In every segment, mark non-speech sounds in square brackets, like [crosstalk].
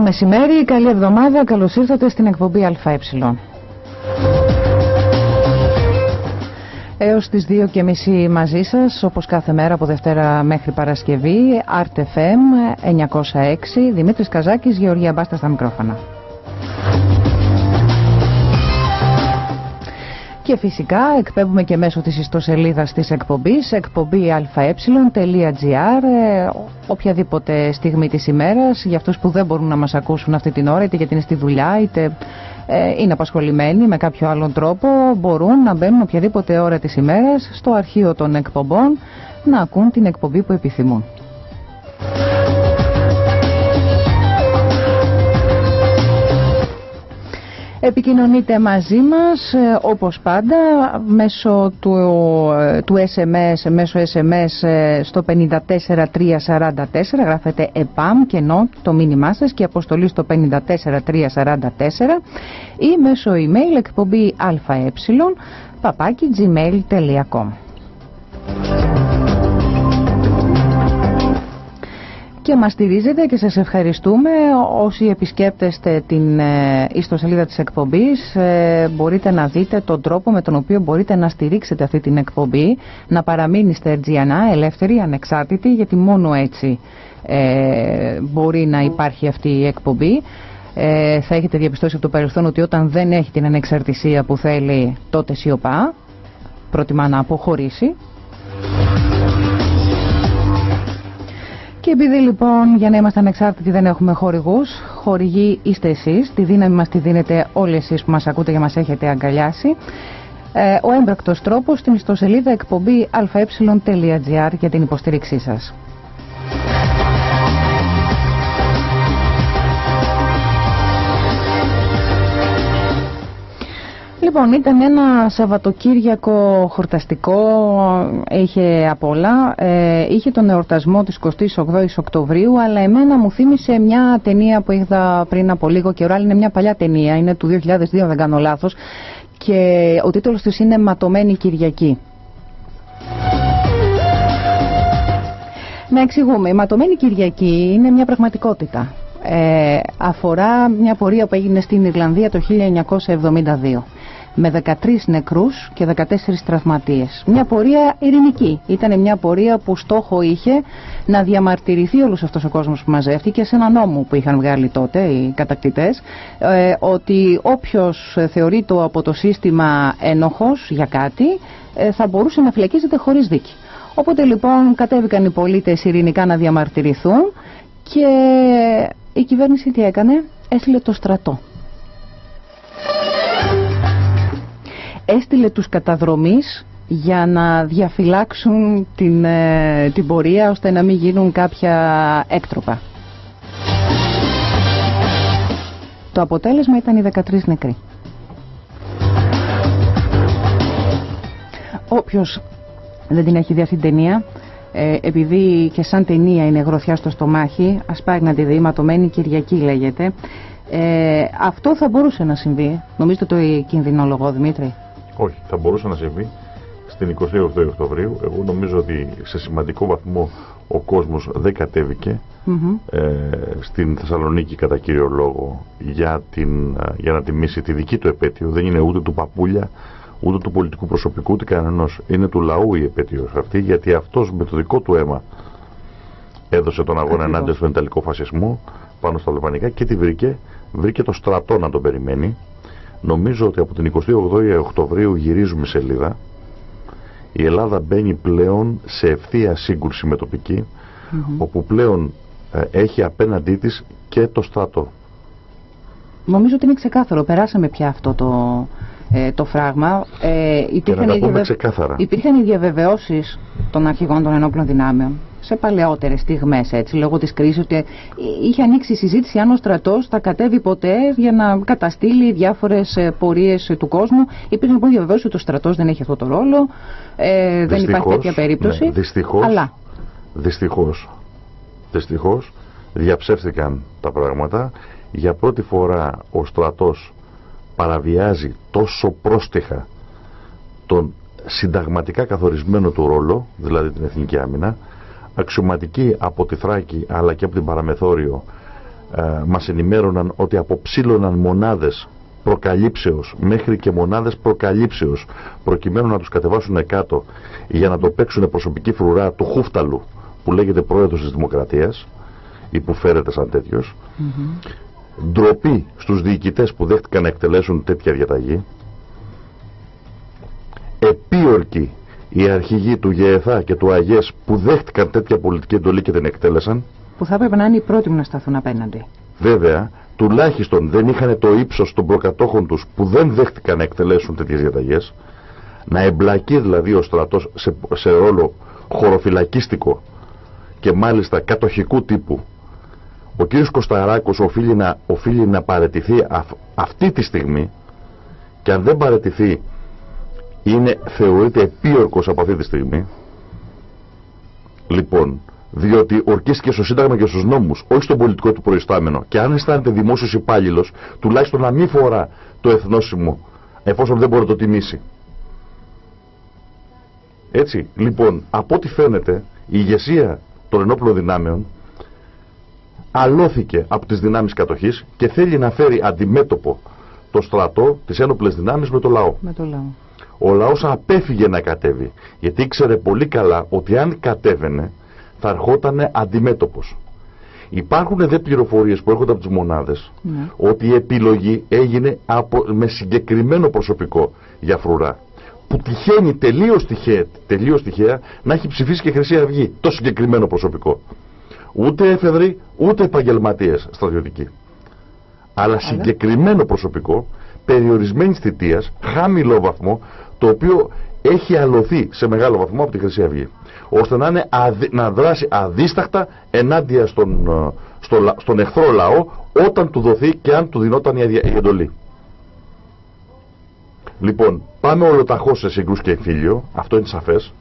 Καλό μεσημέρι, καλή εβδομάδα, καλώς ήρθατε στην εκπομπή ΑΕ. Έως τις 2.30 μαζί σας, όπως κάθε μέρα από Δευτέρα μέχρι Παρασκευή, RTFM 906, Δημήτρης Καζάκης, Γεωργία Μπάστα στα μικρόφωνα. Και φυσικά εκπέμπουμε και μέσω της ιστοσελίδας της εκπομπής εκπομπή αε.gr ε, οποιαδήποτε στιγμή της ημέρας για αυτούς που δεν μπορούν να μας ακούσουν αυτή την ώρα είτε γιατί είναι στη δουλειά είτε ε, είναι απασχολημένοι με κάποιο άλλον τρόπο μπορούν να μπαίνουν οποιαδήποτε ώρα της ημέρας στο αρχείο των εκπομπών να ακούν την εκπομπή που επιθυμούν. Επικοινωνείτε μαζί μας ε, όπως πάντα μέσω του, ε, του SMS, μέσω SMS ε, στο 54344 γράφετε ΕΠΑΜ και ενώ το μήνυμά σας και αποστολή στο 54344 ή μέσω email εκπομπή αε παπάκι gmail.com και μας στηρίζετε και σας ευχαριστούμε. Όσοι επισκέπτεστε την ε, ιστοσελίδα της εκπομπής ε, μπορείτε να δείτε τον τρόπο με τον οποίο μπορείτε να στηρίξετε αυτή την εκπομπή να παραμείνει στερτζιανά, ελεύθερη, ανεξάρτητη γιατί μόνο έτσι ε, μπορεί να υπάρχει αυτή η εκπομπή. Ε, θα έχετε διαπιστώσει από το παρελθόν ότι όταν δεν έχει την ανεξαρτησία που θέλει τότε σιωπά. Προτιμά να αποχωρήσει Και επειδή λοιπόν για να είμαστε ανεξάρτητοι δεν έχουμε χορηγούς, χορηγοί είστε εσείς, τη δύναμη μας τη δίνετε όλοι εσείς που μας ακούτε και μας έχετε αγκαλιάσει. Ε, ο έμπρακτος τρόπος στην ιστοσελίδα εκπομπή αε.gr για την υποστήριξή σας. Λοιπόν, ήταν ένα Σαββατοκύριακο χορταστικό, είχε απ' όλα. Ε, είχε τον εορτασμό της 28ης Οκτωβρίου, αλλά εμένα μου θύμισε μια ταινία που είδα πριν από λίγο καιρό, αλλά είναι μια παλιά ταινία, είναι του 2002 δεν κάνω λάθος, και ο τίτλος της είναι «Ματωμένη Κυριακή». Να εξηγούμε, η Ματωμένη Κυριακή είναι μια πραγματικότητα. Ε, αφορά μια πορεία που έγινε στην Ιρλανδία το 1972 με 13 νεκρούς και 14 τραυματίες. Μια πορεία ειρηνική. Ήταν μια πορεία που στόχο είχε να διαμαρτυρηθεί όλος αυτός ο κόσμος που μαζεύτηκε σε ένα νόμο που είχαν βγάλει τότε οι κατακτητές ε, ότι όποιος θεωρείται από το σύστημα ένοχος για κάτι ε, θα μπορούσε να φυλακίζεται χωρίς δίκη. Οπότε λοιπόν κατέβηκαν οι πολίτες ειρηνικά να διαμαρτυρηθούν και η κυβέρνηση τι έκανε, έστειλε το στρατό. Έστειλε τους καταδρομείς για να διαφυλάξουν την, ε, την πορεία ώστε να μην γίνουν κάποια έκτροπα. Το αποτέλεσμα ήταν οι 13 νεκροί. Όποιος δεν την έχει δει αυτή την ταινία, ε, επειδή και σαν ταινία είναι γροθιά στο στομάχι, ας πάει να τη δει, ματωμένη Κυριακή λέγεται, ε, αυτό θα μπορούσε να συμβεί. Νομίζετε το κινδυνολογό, Δημήτρη; Όχι, θα μπορούσε να συμβεί στην 28 Οκτωβρίου. Εγώ νομίζω ότι σε σημαντικό βαθμό ο κόσμος δεν κατέβηκε ε, στην Θεσσαλονίκη κατά κύριο λόγο για, την, για να τιμήσει τη δική του επέτειο. Δεν είναι ούτε του παπούλια, ούτε του πολιτικού προσωπικού, ούτε κανένα. Είναι του λαού η επέτειο αυτή, γιατί αυτός με το δικό του αίμα έδωσε τον αγώνα ενάντια στον Ιταλικό φασισμό πάνω στα Λεπανικά και τη βρήκε, βρήκε το στρατό να τον περιμένει Νομίζω ότι από την 28η Οκτωβρίου γυρίζουμε σελίδα. Η Ελλάδα μπαίνει πλέον σε ευθεία σύγκρουση με τοπική, όπου πλέον ε, έχει απέναντί της και το στρατό. Νομίζω ότι είναι ξεκάθαρο. Περάσαμε πια αυτό το, ε, το φράγμα. Ε, υπήρχαν, και να τα πούμε ξεκάθαρα. υπήρχαν οι διαβεβαιώσεις των αρχηγών των ενόπλων δυνάμεων σε παλαιότερες στιγμές, έτσι, λόγω της κρίσης, ότι είχε ανοίξει η συζήτηση αν ο στρατός θα κατέβει ποτέ για να καταστήλει διάφορες πορείες του κόσμου. Υπήρχε λοιπόν διαβεβαίωση ότι ο στρατός δεν έχει αυτό το ρόλο, ε, δεν υπάρχει τέτοια περίπτωση. Ναι, δυστυχώς, αλλά. Δυστυχώς, δυστυχώς διαψεύθηκαν τα πράγματα. Για πρώτη φορά ο στρατός παραβιάζει τόσο πρόστιχα τον συνταγματικά καθορισμένο του ρόλο, δηλαδή την εθνική άμυνα, αξιωματικοί από τη Θράκη αλλά και από την Παραμεθόριο ε, μας ενημέρωναν ότι αποψήλωναν μονάδες προκαλύψεως μέχρι και μονάδες προκαλύψεως προκειμένου να τους κατεβάσουν κάτω για να το παίξουν προσωπική φρουρά του Χούφταλου που λέγεται πρόεδρος της Δημοκρατίας ή που φέρεται σαν τέτοιος. Mm ντροπή στους διοικητές που δέχτηκαν να εκτελέσουν τέτοια διαταγή. Επίορκοι οι αρχηγοί του ΓΕΘΑ και του ΑΓΕΣ που δέχτηκαν τέτοια πολιτική εντολή και δεν εκτέλεσαν; Που θα έπρεπε να είναι οι πρώτοι να σταθούν απέναντι. Βέβαια τουλάχιστον δεν είχαν το ύψος των προκατόχων τους που δεν δέχτηκαν να εκτελέσουν τέτοιες διαταγές. Να εμπλακεί δηλαδή ο στρατός σε, σε ρόλο χωροφυλακίστικο και μάλιστα κατοχικού τύπου. Ο κύριος Κωσταράκος οφείλει να, οφείλει να παρετηθεί αυτή τη στιγμή και αν δεν παρετηθεί είναι, θεωρείται επίορκος από αυτή τη στιγμή λοιπόν διότι ορκίστηκε στο Σύνταγμα και στους νόμους όχι στον πολιτικό του προϊστάμενο και αν αισθάνεται δημόσιος υπάλληλος, τουλάχιστον να μην φορά το εθνόσημο εφόσον δεν μπορεί να το τιμήσει έτσι λοιπόν από ό,τι φαίνεται η ηγεσία των ενόπλων δυνάμεων αλώθηκε από τις δυνάμεις κατοχής και θέλει να φέρει αντιμέτωπο το στρατό, τις ένοπλες δυνάμεις με το λαό. Με το λαό. Ο λαός απέφυγε να κατέβει, γιατί ήξερε πολύ καλά ότι αν κατέβαινε θα ερχόταν αντιμέτωπος. Υπάρχουν δε πληροφορίες που έρχονται από τις μονάδες ναι. ότι η επιλογή έγινε από, με συγκεκριμένο προσωπικό για φρουρά που τυχαίνει τελείως τυχαία, τελείως τυχαία να έχει ψηφίσει και Χρυσή Αυγή το συγκεκριμένο προσωπικό ούτε εφεδροί, ούτε επαγγελματίες στρατιωτικοί. Αλλά συγκεκριμένο προσωπικό, περιορισμένης θητείας, χαμηλό βαθμό, το οποίο έχει αλωθεί σε μεγάλο βαθμό από τη Χρυσή Αυγή. ώστε να, είναι να δράσει αδίσταχτα ενάντια στον, ε, στο, στον εχθρό λαό όταν του δοθεί και αν του δινόταν η, η εντολή. Λοιπόν, πάμε ολοταχώς σε συγκρούς και εμφύλιο, αυτό είναι σαφές,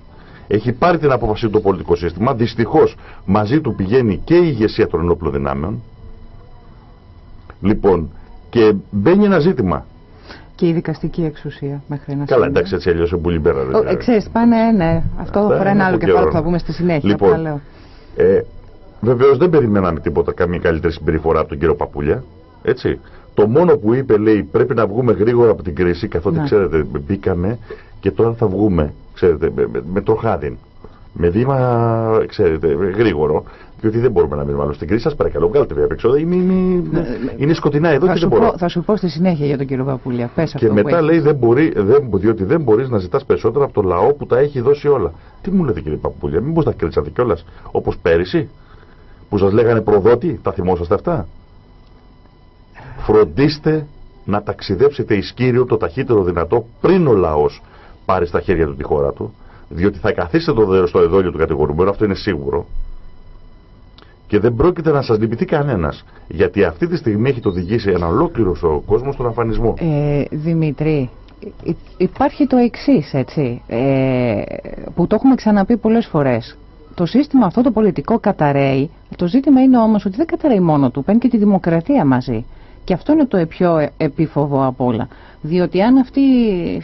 έχει πάρει την απόφαση του το πολιτικό σύστημα. Δυστυχώς μαζί του πηγαίνει και η ηγεσία των ενόπλων δυνάμεων. Λοιπόν, και μπαίνει ένα ζήτημα. Και η δικαστική εξουσία μέχρι ένα Καλά, εντάξει, έτσι αλλιώς είναι πολύ μπέρα. Ε, ξέρεις, πάνε, ναι. Αυτό αφορά ένα άλλο κεφάλαιο που θα πούμε στη συνέχεια. Λοιπόν, ε, Βεβαίως δεν περιμέναμε τίποτα, καμία καλύτερη συμπεριφορά από τον κύριο Παπούλια. Έτσι. Το μόνο που είπε, λέει, πρέπει να βγούμε γρήγορα από την κρίση, καθότι ναι. ξέρετε, μπήκαμε και τώρα θα βγούμε ξέρετε, με, με τροχάδιν. Με βήμα, ξέρετε, γρήγορο. Διότι δεν μπορούμε να μείνουμε άλλο στην κρίση. Σας παρακαλώ, βγάλτε βέβαια έξω. Είναι, είναι, είναι σκοτεινά εδώ θα και δεν μπορώ. θα σου πω στη συνέχεια για τον κύριο Παπούλια. Πες και μετά λέει, δεν μπορεί, δεν, διότι δεν μπορείς να ζητάς περισσότερα από το λαό που τα έχει δώσει όλα. Τι μου λέτε κύριε Παπούλια, μήπως τα κρίσατε κιόλας όπως πέρυσι, που σας λέγανε προδότη, τα θυμόσαστε αυτά; Φροντίστε να ταξιδέψετε εις Κύριο το ταχύτερο δυνατό πριν ο λαός πάρει στα χέρια του τη χώρα του, διότι θα καθίσετε το, στο εδόλιο του κατηγορουμένου, αυτό είναι σίγουρο, και δεν πρόκειται να σας λυπηθεί κανένας. Γιατί αυτή τη στιγμή έχει το οδηγήσει ένα ολόκληρος ο κόσμος στον αφανισμό. Ε, Δημήτρη, υπάρχει το εξής, έτσι, ε, που το έχουμε ξαναπεί πολλές φορές. Το σύστημα αυτό το πολιτικό καταραίει. Το ζήτημα είναι όμως ότι δεν καταραίει μόνο του, παίρνει και τη δημοκρατία μαζί. Και αυτό είναι το πιο επίφοβο από όλα. Διότι αν αυτοί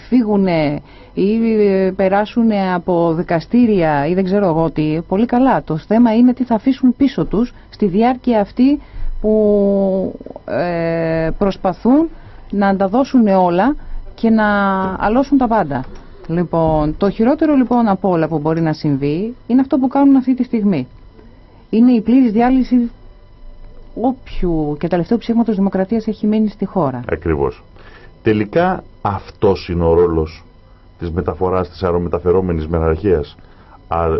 φύγουν ή περάσουν από δικαστήρια ή δεν ξέρω εγώ τι, πολύ καλά. Το θέμα είναι τι θα αφήσουν πίσω τους στη διάρκεια αυτή που ε, προσπαθούν να τα δώσουν όλα και να αλώσουν τα πάντα. Λοιπόν, το χειρότερο λοιπόν από όλα που μπορεί να συμβεί είναι αυτό που κάνουν αυτή τη στιγμή. Είναι η πλήρης διάλυση όποιου και τελευταίου ψήματος δημοκρατίας έχει μείνει στη χώρα. Ακριβώς. Τελικά αυτός είναι ο ρόλος της μεταφοράς της αερομεταφερόμενης μεναρχίας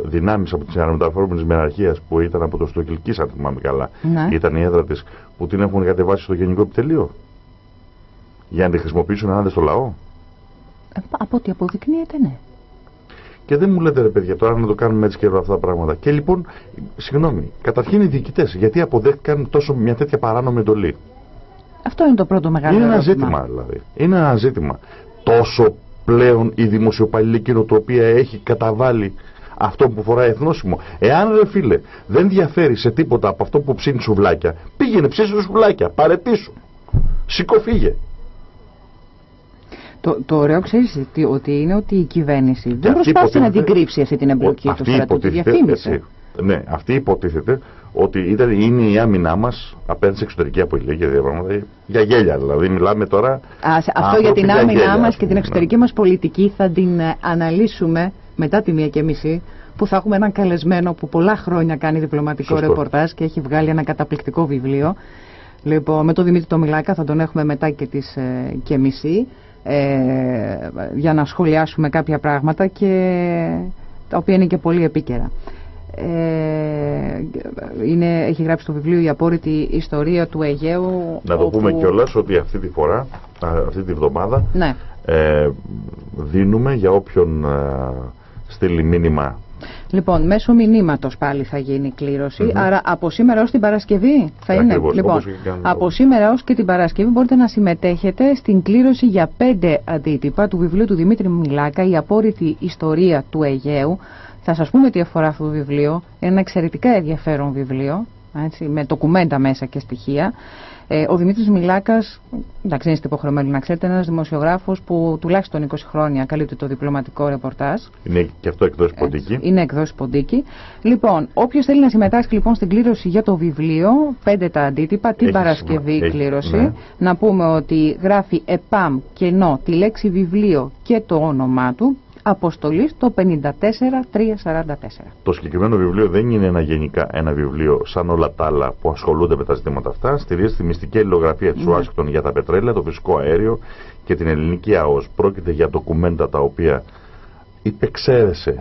δυνάμεις από τις αερομεταφερόμενες μεναρχίας που ήταν από το Στοκυλκής αν θυμάμαι καλά ναι. ήταν η έδρα της που την έχουν κατεβάσει στο Γενικό Επιτελείο για να τη χρησιμοποιήσουν ενάντια στο λαό ε, από ό,τι αποδεικνύεται ναι και δεν μου λέτε ρε παιδιά τώρα να το κάνουμε έτσι και αυτά τα πράγματα. Και λοιπόν, συγγνώμη, καταρχήν οι διοικητές, γιατί αποδέχτηκαν τόσο μια τέτοια παράνομη εντολή; Αυτό είναι το πρώτο μεγάλο Είναι ένα ζήτημα δηλαδή. Είναι ένα ζήτημα. Τόσο πλέον η δημοσιοπαλληλή κοινοτροπία έχει καταβάλει αυτό που φοράει εθνόσημο. Εάν ρε φίλε δεν διαφέρει σε τίποτα από αυτό που ψήνει σουβλάκια, πήγαινε ψήσει σουβλάκια, παρετήσου. Σηκωφίγε. Το, το ωραίο ξέρεις ότι είναι ότι η κυβέρνηση δεν προσπάθησε να την κρύψει αυτή την εμπλοκή του στρατού. Τη διαφήμισε. Ναι, αυτή υποτίθεται ότι ήταν, είναι η άμυνά μας απέναντι σε εξωτερική απειλή και πράγματα. Για γέλια δηλαδή. Μιλάμε τώρα. Α, αυτό για την άμυνά μας και την εξωτερική μας πολιτική θα την ε, αναλύσουμε μετά τη μία και μισή που θα έχουμε έναν καλεσμένο που πολλά χρόνια κάνει διπλωματικό Σωστό. ρεπορτάζ και έχει βγάλει ένα καταπληκτικό βιβλίο. Λοιπόν, με τον Δημήτρη Τομιλάκα θα τον έχουμε μετά και τις ε, και μισή ε, για να σχολιάσουμε κάποια πράγματα και τα οποία είναι και πολύ επίκαιρα. Ε, είναι, έχει γράψει το βιβλίο η απόρριτη ιστορία του Αιγαίου να το πούμε κιόλας ότι αυτή τη φορά αυτή τη βδομάδα ναι. ε, δίνουμε για όποιον ε, στείλει μήνυμα Λοιπόν, μέσω μηνύματος πάλι θα γίνει η κλήρωση. Άρα από σήμερα ως την Παρασκευή θα είναι. Λοιπόν, από σήμερα ως και την Παρασκευή μπορείτε να συμμετέχετε στην κλήρωση για πέντε αντίτυπα του βιβλίου του Δημήτρη Μιλάκα, Η απόρριτη ιστορία του Αιγαίου. Θα σας πούμε τι αφορά αυτό το βιβλίο. Είναι ένα εξαιρετικά ενδιαφέρον βιβλίο. Έτσι, με ντοκουμέντα μέσα και στοιχεία. Ε, ο Δημήτρης Μιλάκας, εντάξει είστε υποχρεωμένοι να ξέρετε, είναι ένας δημοσιογράφος που τουλάχιστον 20 χρόνια καλύπτει το διπλωματικό ρεπορτάζ. Είναι και αυτό εκδόση ποντίκη. Είναι εκδόση ποντίκη. Λοιπόν, όποιος θέλει να συμμετάσχει λοιπόν στην κλήρωση για το βιβλίο, πέντε τα αντίτυπα, την Παρασκευή Έχει, κλήρωση, ναι. να πούμε ότι γράφει ΕΠΑΜ κενό τη λέξη βιβλίο και το όνομά του αποστολής το 54344. Το συγκεκριμένο βιβλίο δεν είναι ένα γενικά ένα βιβλίο σαν όλα τα άλλα που ασχολούνται με τα ζητήματα αυτά. Στηρίζεται στη μυστική αλληλογραφία της ναι. για τα πετρέλαια, το φυσικό αέριο και την ελληνική ΑΟΣ. Πρόκειται για ντοκουμέντα τα οποία υπεξαίρεσε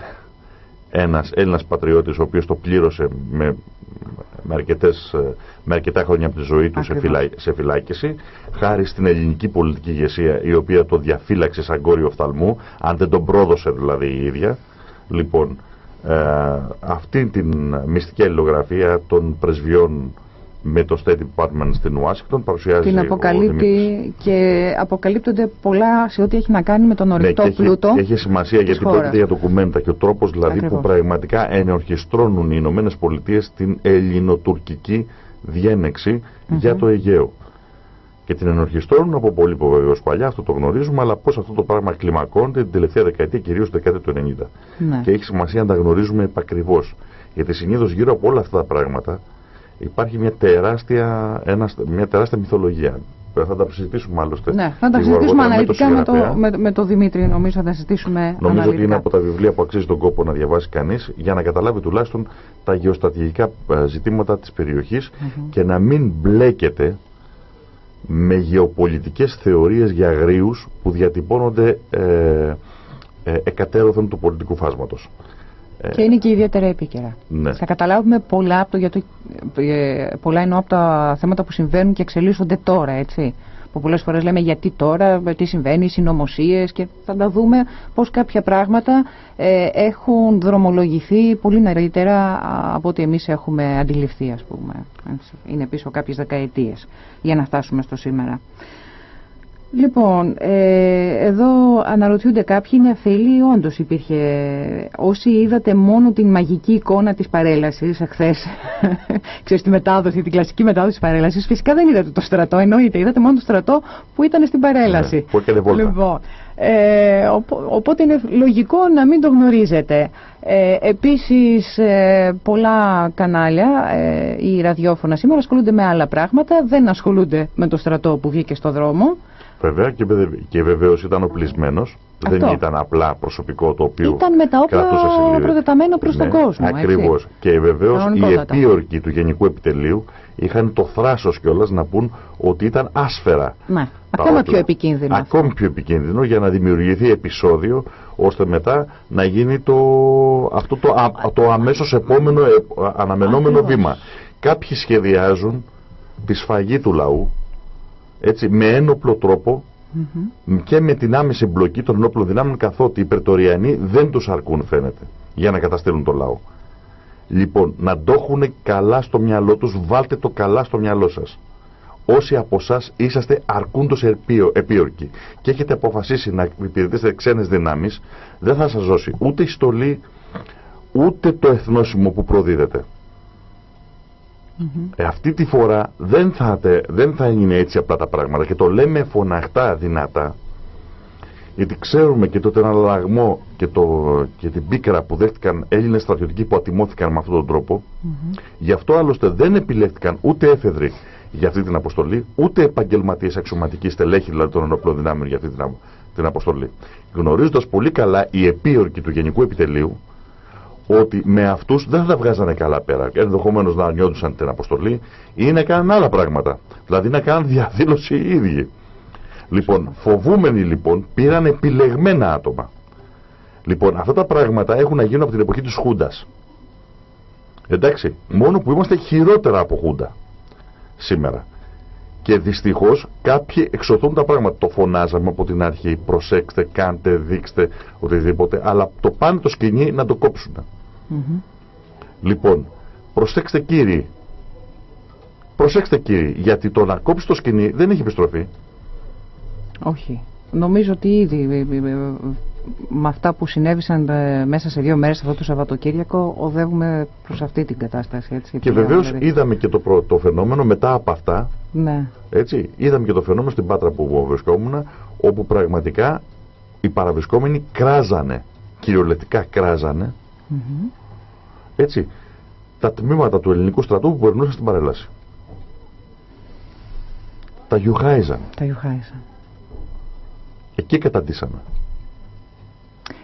ένας Έλληνας πατριώτης ο οποίος το πλήρωσε με με, αρκετές, ε, με αρκετά χρόνια από τη ζωή του σε, φυλά, σε φυλάκιση, χάρη στην ελληνική πολιτική ηγεσία η οποία το διαφύλαξε σαν κόριο οφθαλμού, αν δεν τον πρόδωσε δηλαδή η ίδια. Λοιπόν, ε, αυτή την μυστική αλληλογραφία των πρεσβειών με το State Department στην Ουάσιγκτον παρουσιάζει την αποκαλύπτει και αποκαλύπτονται πολλά σε ό,τι έχει να κάνει με τον ναι, ορεικτό ναι, πλούτο έχει, έχει σημασία γιατί χώρας. πρόκειται για ντοκουμέντα και ο τρόπος δηλαδή που πραγματικά ενορχιστρώνουν οι Ηνωμένες Πολιτείες την ελληνοτουρκική διένεξη για το Αιγαίο και την ενορχιστρώνουν από πολύ βεβαίως παλιά, αυτό το γνωρίζουμε, αλλά πώς αυτό το πράγμα κλιμακώνεται την τελευταία δεκαετία, κυρίως την δεκαετία του 90. Ναι. Και έχει σημασία να τα γνωρίζουμε επακριβώς. Γιατί συνήθως γύρω από όλα αυτά τα πράγματα υπάρχει μια τεράστια, ένας, μια τεράστια μυθολογία. Θα τα συζητήσουμε άλλωστε. Ναι, θα τα συζητήσουμε αναλυτικά με, το, με, με το Δημήτρη, νομίζω θα τα συζητήσουμε Νομίζω αναλυτικά. ότι είναι από τα βιβλία που αξίζει τον κόπο να διαβάσει κανείς για να καταλάβει τουλάχιστον τα γεωστρατηγικά ε, ζητήματα της περιοχής και να μην μπλέκεται με γεωπολιτικές θεωρίες για αγρίους που διατυπώνονται ε, ε, εκατέρωθεν του πολιτικού φάσματος. Και είναι και ιδιαίτερα επίκαιρα. Ναι. Θα καταλάβουμε πολλά, από το, γιατί, ε, πολλά εννοώ από τα θέματα που συμβαίνουν και εξελίσσονται τώρα, έτσι. Που πολλές φορές λέμε γιατί τώρα, τι συμβαίνει, συνωμοσίες και θα τα δούμε πώς κάποια πράγματα ε, έχουν δρομολογηθεί πολύ νωρίτερα από ό,τι εμείς έχουμε αντιληφθεί, ας πούμε. Είναι πίσω κάποιες δεκαετίες για να φτάσουμε στο σήμερα. Λοιπόν, ε, εδώ αναρωτιούνται κάποιοι είναι φίλοι, όντως υπήρχε. Όσοι είδατε μόνο την μαγική εικόνα της παρέλασης εχθές, [laughs] ξέρεις τη μετάδοση, την κλασική μετάδοση της παρέλασης, φυσικά δεν είδατε το στρατό, εννοείται. Είδατε μόνο το στρατό που ήταν στην παρέλαση. Ναι, που έκανε βόλτα. Λοιπόν, ε, οπότε είναι λογικό να μην το γνωρίζετε. Ε, επίσης ε, πολλά κανάλια ε, ή ραδιόφωνα σήμερα ασχολούνται με άλλα πράγματα, δεν ασχολούνται με το στρατό που βγήκε στο δρόμο. Βέβαια και, και βεβαίως ήταν οπλισμένος. Δεν ήταν απλά προσωπικό το οποίο. Ήταν με τα όπλα προδεταμένο προς τον ναι, κόσμο. Ακριβώς. Και βεβαίως οι επίορκοι του Γενικού Επιτελείου είχαν το θράσος κιόλας να πούν ότι ήταν άσφαιρα. Ναι. Ακόμα πιο επικίνδυνο. Ακόμη πιο επικίνδυνο για να δημιουργηθεί επεισόδιο ώστε μετά να γίνει το, αυτό το, το αμέσως επόμενο ε, αναμενόμενο βήμα. Κάποιοι σχεδιάζουν τη σφαγή του λαού έτσι, με ένοπλο τρόπο και με την άμεση μπλοκή των ενόπλων δυνάμεων καθότι οι Περτοριανοί δεν τους αρκούν φαίνεται για να καταστέλουν το λαό. Λοιπόν, να το έχουν καλά στο μυαλό τους, βάλτε το καλά στο μυαλό σας. Όσοι από εσάς είσαστε αρκούντος επίορκοι και έχετε αποφασίσει να υπηρετήσετε ξένες δυνάμεις, δεν θα σας δώσει ούτε η στολή, ούτε το εθνόσημο που προδίδετε. Ε, αυτή τη φορά δεν θα, δεν θα είναι έτσι απλά τα πράγματα και το λέμε φωναχτά δυνατά Γιατί ξέρουμε και τότε ένα λαγμό και, το, και την πίκρα που δέχτηκαν Έλληνες στρατιωτικοί που ατιμώθηκαν με αυτόν τον τρόπο. Γι' αυτό άλλωστε δεν επιλέχθηκαν ούτε έφεδροι για αυτή την αποστολή, ούτε επαγγελματίες αξιωματικοί στελέχοι δηλαδή των ενόπλων δυνάμεων για αυτή την, την αποστολή. Γνωρίζοντας πολύ καλά οι επίορκοι του Γενικού Επιτελείου ότι με αυτούς δεν θα τα βγάζανε καλά πέρα. Ενδεχομένως να νιώθουν την αποστολή ή να κάνουν άλλα πράγματα. Δηλαδή να κάνουν διαδήλωση οι ίδιοι. Λοιπόν, φοβούμενοι λοιπόν πήραν επιλεγμένα άτομα. Λοιπόν, αυτά τα πράγματα έχουν να γίνουν από την εποχή της Χούντας. Εντάξει, μόνο που είμαστε χειρότερα από Χούντα σήμερα. Και δυστυχώς κάποιοι εξωθούν τα πράγματα. Το φωνάζαμε από την αρχή, προσέξτε, κάντε, δείξτε, οτιδήποτε, αλλά το πάνε το σκηνή να το κόψουν. Λοιπόν, προσέξτε κύριοι, προσέξτε κύριοι, γιατί το να κόψεις το σκηνή δεν έχει επιστροφή. Όχι. Νομίζω ότι ήδη ε, ε, ε, με αυτά που συνέβησαν μέσα σε δύο μέρες αυτό το Σαββατοκύριακο οδεύουμε προς αυτή την κατάσταση. Έτσι, και βεβαίως δηλαδή. είδαμε και το, το φαινόμενο μετά από αυτά. Ναι. Έτσι, είδαμε και το φαινόμενο στην Πάτρα που βρισκόμουν όπου πραγματικά οι παραβρισκόμενοι κράζανε, κυριολεκτικά κράζανε. Έτσι, τα τμήματα του ελληνικού στρατού που περνούσαν στην παρέλαση. Τα γιουχάιζαν. Τα γιουχάιζαν. Εκεί καταντήσαμε.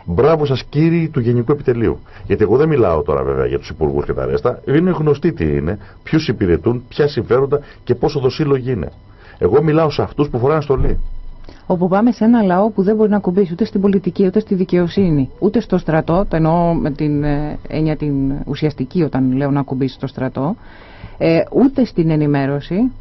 Μπράβο σας κύριοι του Γενικού Επιτελείου. Γιατί εγώ δεν μιλάω τώρα βέβαια για τους υπουργούς και τα ρέστα. Είναι γνωστοί τι είναι, ποιους υπηρετούν, ποια συμφέροντα και πόσο δοσύλλογοι είναι. Εγώ μιλάω σε αυτούς που φοράνε στολή. Όπου πάμε σε ένα λαό που δεν μπορεί να κουμπίσει ούτε στην πολιτική ούτε στη δικαιοσύνη, ούτε στο στρατό, το εννοώ με την ε, έννοια την ουσιαστική όταν λέω να κουμπίσει στο στρατό, ε, ούτε στην ενημέρωση,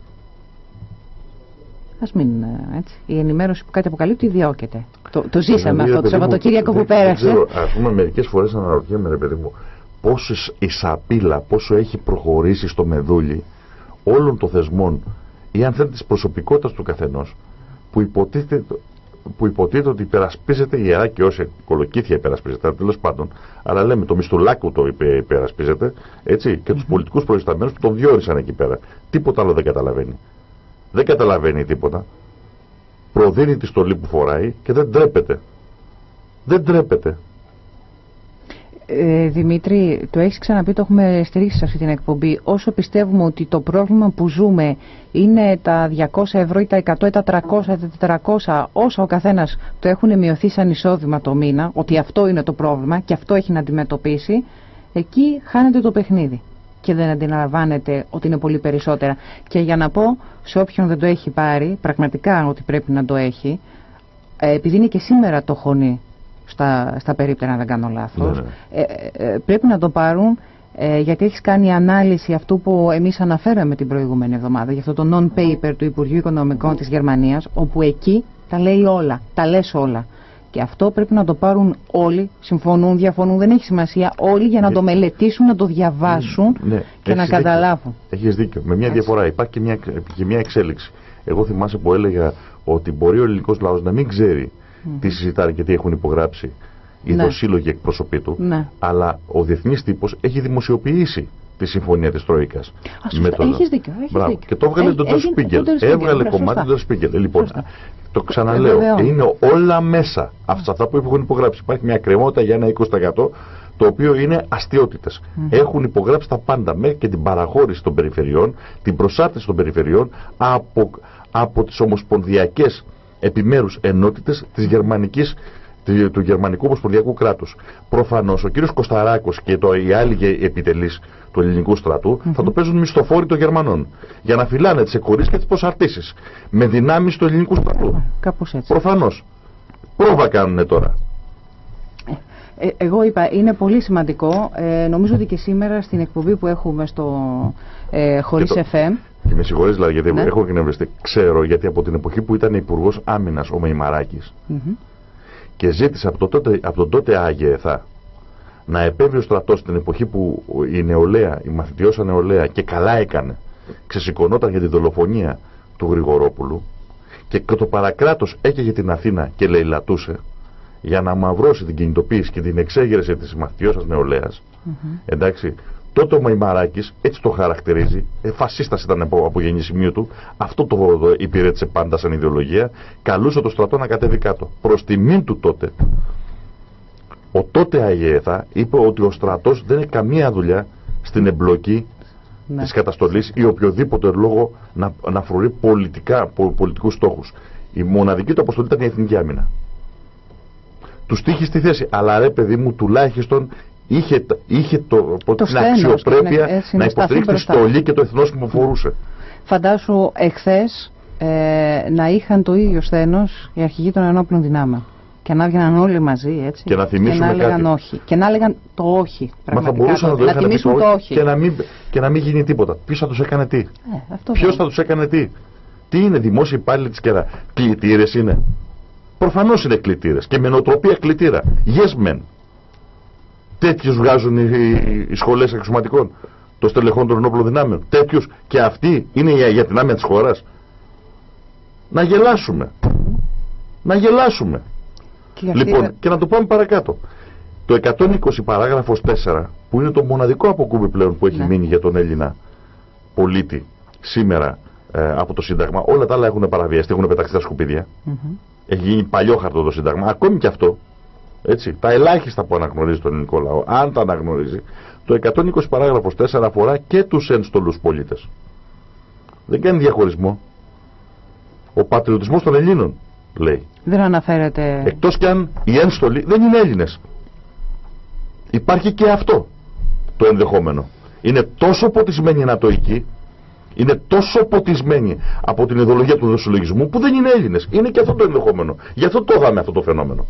Α μην ε, έτσι. Η ενημέρωση που κάτι αποκαλύπτει διώκεται. Το, το ζήσαμε αυτό το Σαββατοκύριακο που πέρασε. Α πούμε, μερικές φορές αναρωτιέμαι, ρε παιδί μου, πόσο η σαπίλα, πόσο έχει προχωρήσει στο μεδούλι όλων των θεσμών ή αν θέλετε της προσωπικότητας του καθενός που υποτίθεται, που υποτίθεται ότι υπερασπίζεται η ιερά και όσοι κολοκύθια υπερασπίζεται, τέλος πάντων, αλλά λέμε το μισθουλάκου το υπερασπίζεται, έτσι, και τους πολιτικούς προϊσταμένους που τον διόρισαν εκεί πέρα. Τίποτα άλλο δεν καταλαβαίνει δεν καταλαβαίνει τίποτα. Προδίνει τη στολή που φοράει και δεν τρέπεται. Δεν τρέπεται. Ε, Δημήτρη, το έχεις ξαναπεί, το έχουμε στηρίξει σε αυτή την εκπομπή. Όσο πιστεύουμε ότι το πρόβλημα που ζούμε είναι τα 200 ευρώ ή τα 100 ή τα 300 ή τα 400, όσα ο καθένας το έχουν μειωθεί σαν εισόδημα το μήνα, ότι αυτό είναι το πρόβλημα και αυτό έχει να αντιμετωπίσει, εκεί χάνεται το παιχνίδι και δεν αντιλαμβάνεται ότι είναι πολύ περισσότερα. Και για να πω σε όποιον δεν το έχει πάρει, πραγματικά ότι πρέπει να το έχει, ε, επειδή είναι και σήμερα το χωνί στα, στα περίπτερα, αν δεν κάνω λάθος, ναι, ναι. Ε, ε, πρέπει να το πάρουν γιατί έχεις κάνει ανάλυση αυτού που εμείς αναφέραμε την προηγούμενη εβδομάδα, για αυτό το non-paper του Υπουργείου Οικονομικών της Γερμανίας, όπου εκεί τα λέει όλα, τα λες όλα. Και αυτό πρέπει να το πάρουν όλοι, συμφωνούν, διαφωνούν, δεν έχει σημασία, όλοι για να το μελετήσουν, να το διαβάσουν ναι, και να καταλάβουν. Έχεις δίκιο. Με μια διαφορά υπάρχει και μια, και μια εξέλιξη. Εγώ θυμάσαι που έλεγα ότι μπορεί ο ελληνικός λαός να μην ξέρει τι συζητάνε και τι έχουν υπογράψει οι ναι. δοσύλλογοι εκπροσωποί του, ναι. αλλά ο διεθνής τύπος έχει δημοσιοποιήσει τη συμφωνία της Τρόικας. Έχεις δίκιο. Έχεις δίκιο. Και το έβγαλε τον Σπίγκελ. Έβγαλε κομμάτι τον Σπίγκελ. Λοιπόν, το ξαναλέω. Είναι όλα μέσα. Αυτά που έχουν υπογράψει. Υπάρχει μια κρεμότητα για ένα 20% το οποίο είναι αστείωτητες. Έχουν υπογράψει τα πάντα μέχρι και την παραχώρηση των περιφερειών, την προσάρτηση των περιφερειών από, από τις ομοσπονδιακές επιμέρους ενότητες της γερμανικής του Γερμανικού Ομοσπονδιακού κράτους. Προφανώς ο κύριος Κωνσταράκο και το, οι άλλοι επιτελείς του ελληνικού στρατού θα το παίζουν μισθοφόροι των Γερμανών. Για να φυλάνε τις εκχωρήσεις και τις προσαρτήσεις. Με δυνάμεις του ελληνικού στρατού. Κάπως έτσι. Προφανώς. Πρόβα κάνουν τώρα. Ε, ε, εγώ είπα, είναι πολύ σημαντικό. Ε, νομίζω ότι και σήμερα στην εκπομπή που έχουμε στο ε, Χωρίς FM. Και με συγχωρείς δηλαδή, γιατί ναι. έχω εκνευριστεί. Ξέρω, γιατί από την εποχή που ήταν υπουργός άμυνας ο Μεϊμαράκης, και ζήτησε από, το τότε, από τον τότε Άγιεθα να επέμβει ο στρατός στην εποχή που η νεολαία, η μαθητιώσα νεολαία και καλά έκανε, ξεσηκωνόταν για τη δολοφονία του Γρηγορόπουλου και το παρακράτος έκαιγε την Αθήνα και λαιλατούσε για να μαυρώσει την κινητοποίηση και την εξέγερση της μαθητιώσας νεολαίας, εντάξει, Τότε ο Μαϊμαράκης έτσι το χαρακτηρίζει. Ε, Φασίστας ήταν από, από γεννησιμίου του. Αυτό το, το υπηρέτησε πάντα σαν ιδεολογία. Καλούσε το στρατό να κατέβει κάτω. Προς τιμήν του τότε, ο τότε Αγιέθα είπε ότι ο στρατός δεν έχει καμία δουλειά στην εμπλοκή ναι. της καταστολής ή οποιοδήποτε λόγο να, να φρουρεί πολιτικά, πολιτικούς στόχους. Η μοναδική του αποστολή ήταν η εθνική άμυνα. Τους τύχει στη θέση. Αλλά ρε παιδί μου, τουλάχιστον είχε, είχε το, το την αξιοπρέπεια να υποστηρίξει τη στολή και το εθνόσημο που φορούσε. Φαντάσου εχθές ε, να είχαν το ίδιο σθένος οι αρχηγοί των ενόπλων δυνάμεων. Και να έβγαιναν όλοι μαζί έτσι. Και να θυμίσουμε και να έλεγαν όχι. Και να έλεγαν το όχι. Μα θα μπορούσαν να το είχαν πει το όχι. Και να, μην, και να μην γίνει τίποτα. Ποιος θα τους έκανε τι; Ε, Ποιος θα τους έκανε τι; Τι είναι δημόσιοι υπάλληλοι της ΚΕΡΑ. Κλητήρες είναι. Προφανώς είναι κλητήρες. Και με νοοτροπία κλητήρα. Yes men. Τέτοιους βγάζουν οι, οι, οι σχολές εξωματικών των στελεχών των ενόπλων δυνάμεων. Τέτοιους και αυτοί είναι για, για την άμυνα της χώρας. Να γελάσουμε. Να γελάσουμε. Και λοιπόν, και να το πάμε παρακάτω. Το 120 παράγραφος 4, που είναι το μοναδικό αποκούμπι πλέον που έχει ναι. μείνει για τον Έλληνα πολίτη σήμερα ε, από το Σύνταγμα, όλα τα άλλα έχουν παραβιαστεί, έχουν πεταχθεί στα σκουπίδια. Mm -hmm. Έχει γίνει παλιό χαρτό το Σύνταγμα, ακόμη και αυτό. Έτσι, τα ελάχιστα που αναγνωρίζει τον ελληνικό λαό, αν τα αναγνωρίζει, το 120 παράγραφος 4 αφορά και τους ένστολους πολίτες. Δεν κάνει διαχωρισμό. Ο πατριωτισμός των Ελλήνων λέει. Δεν αναφέρεται. Εκτός κι αν οι ένστολοι δεν είναι Έλληνες. Υπάρχει και αυτό το ενδεχόμενο. Είναι τόσο ποτισμένοι ανατοικοί, είναι τόσο ποτισμένοι από την ιδεολογία του δοσολογισμού που δεν είναι Έλληνες. Είναι και αυτό το ενδεχόμενο. Γι' αυτό το είδαμε αυτό το φαινόμενο.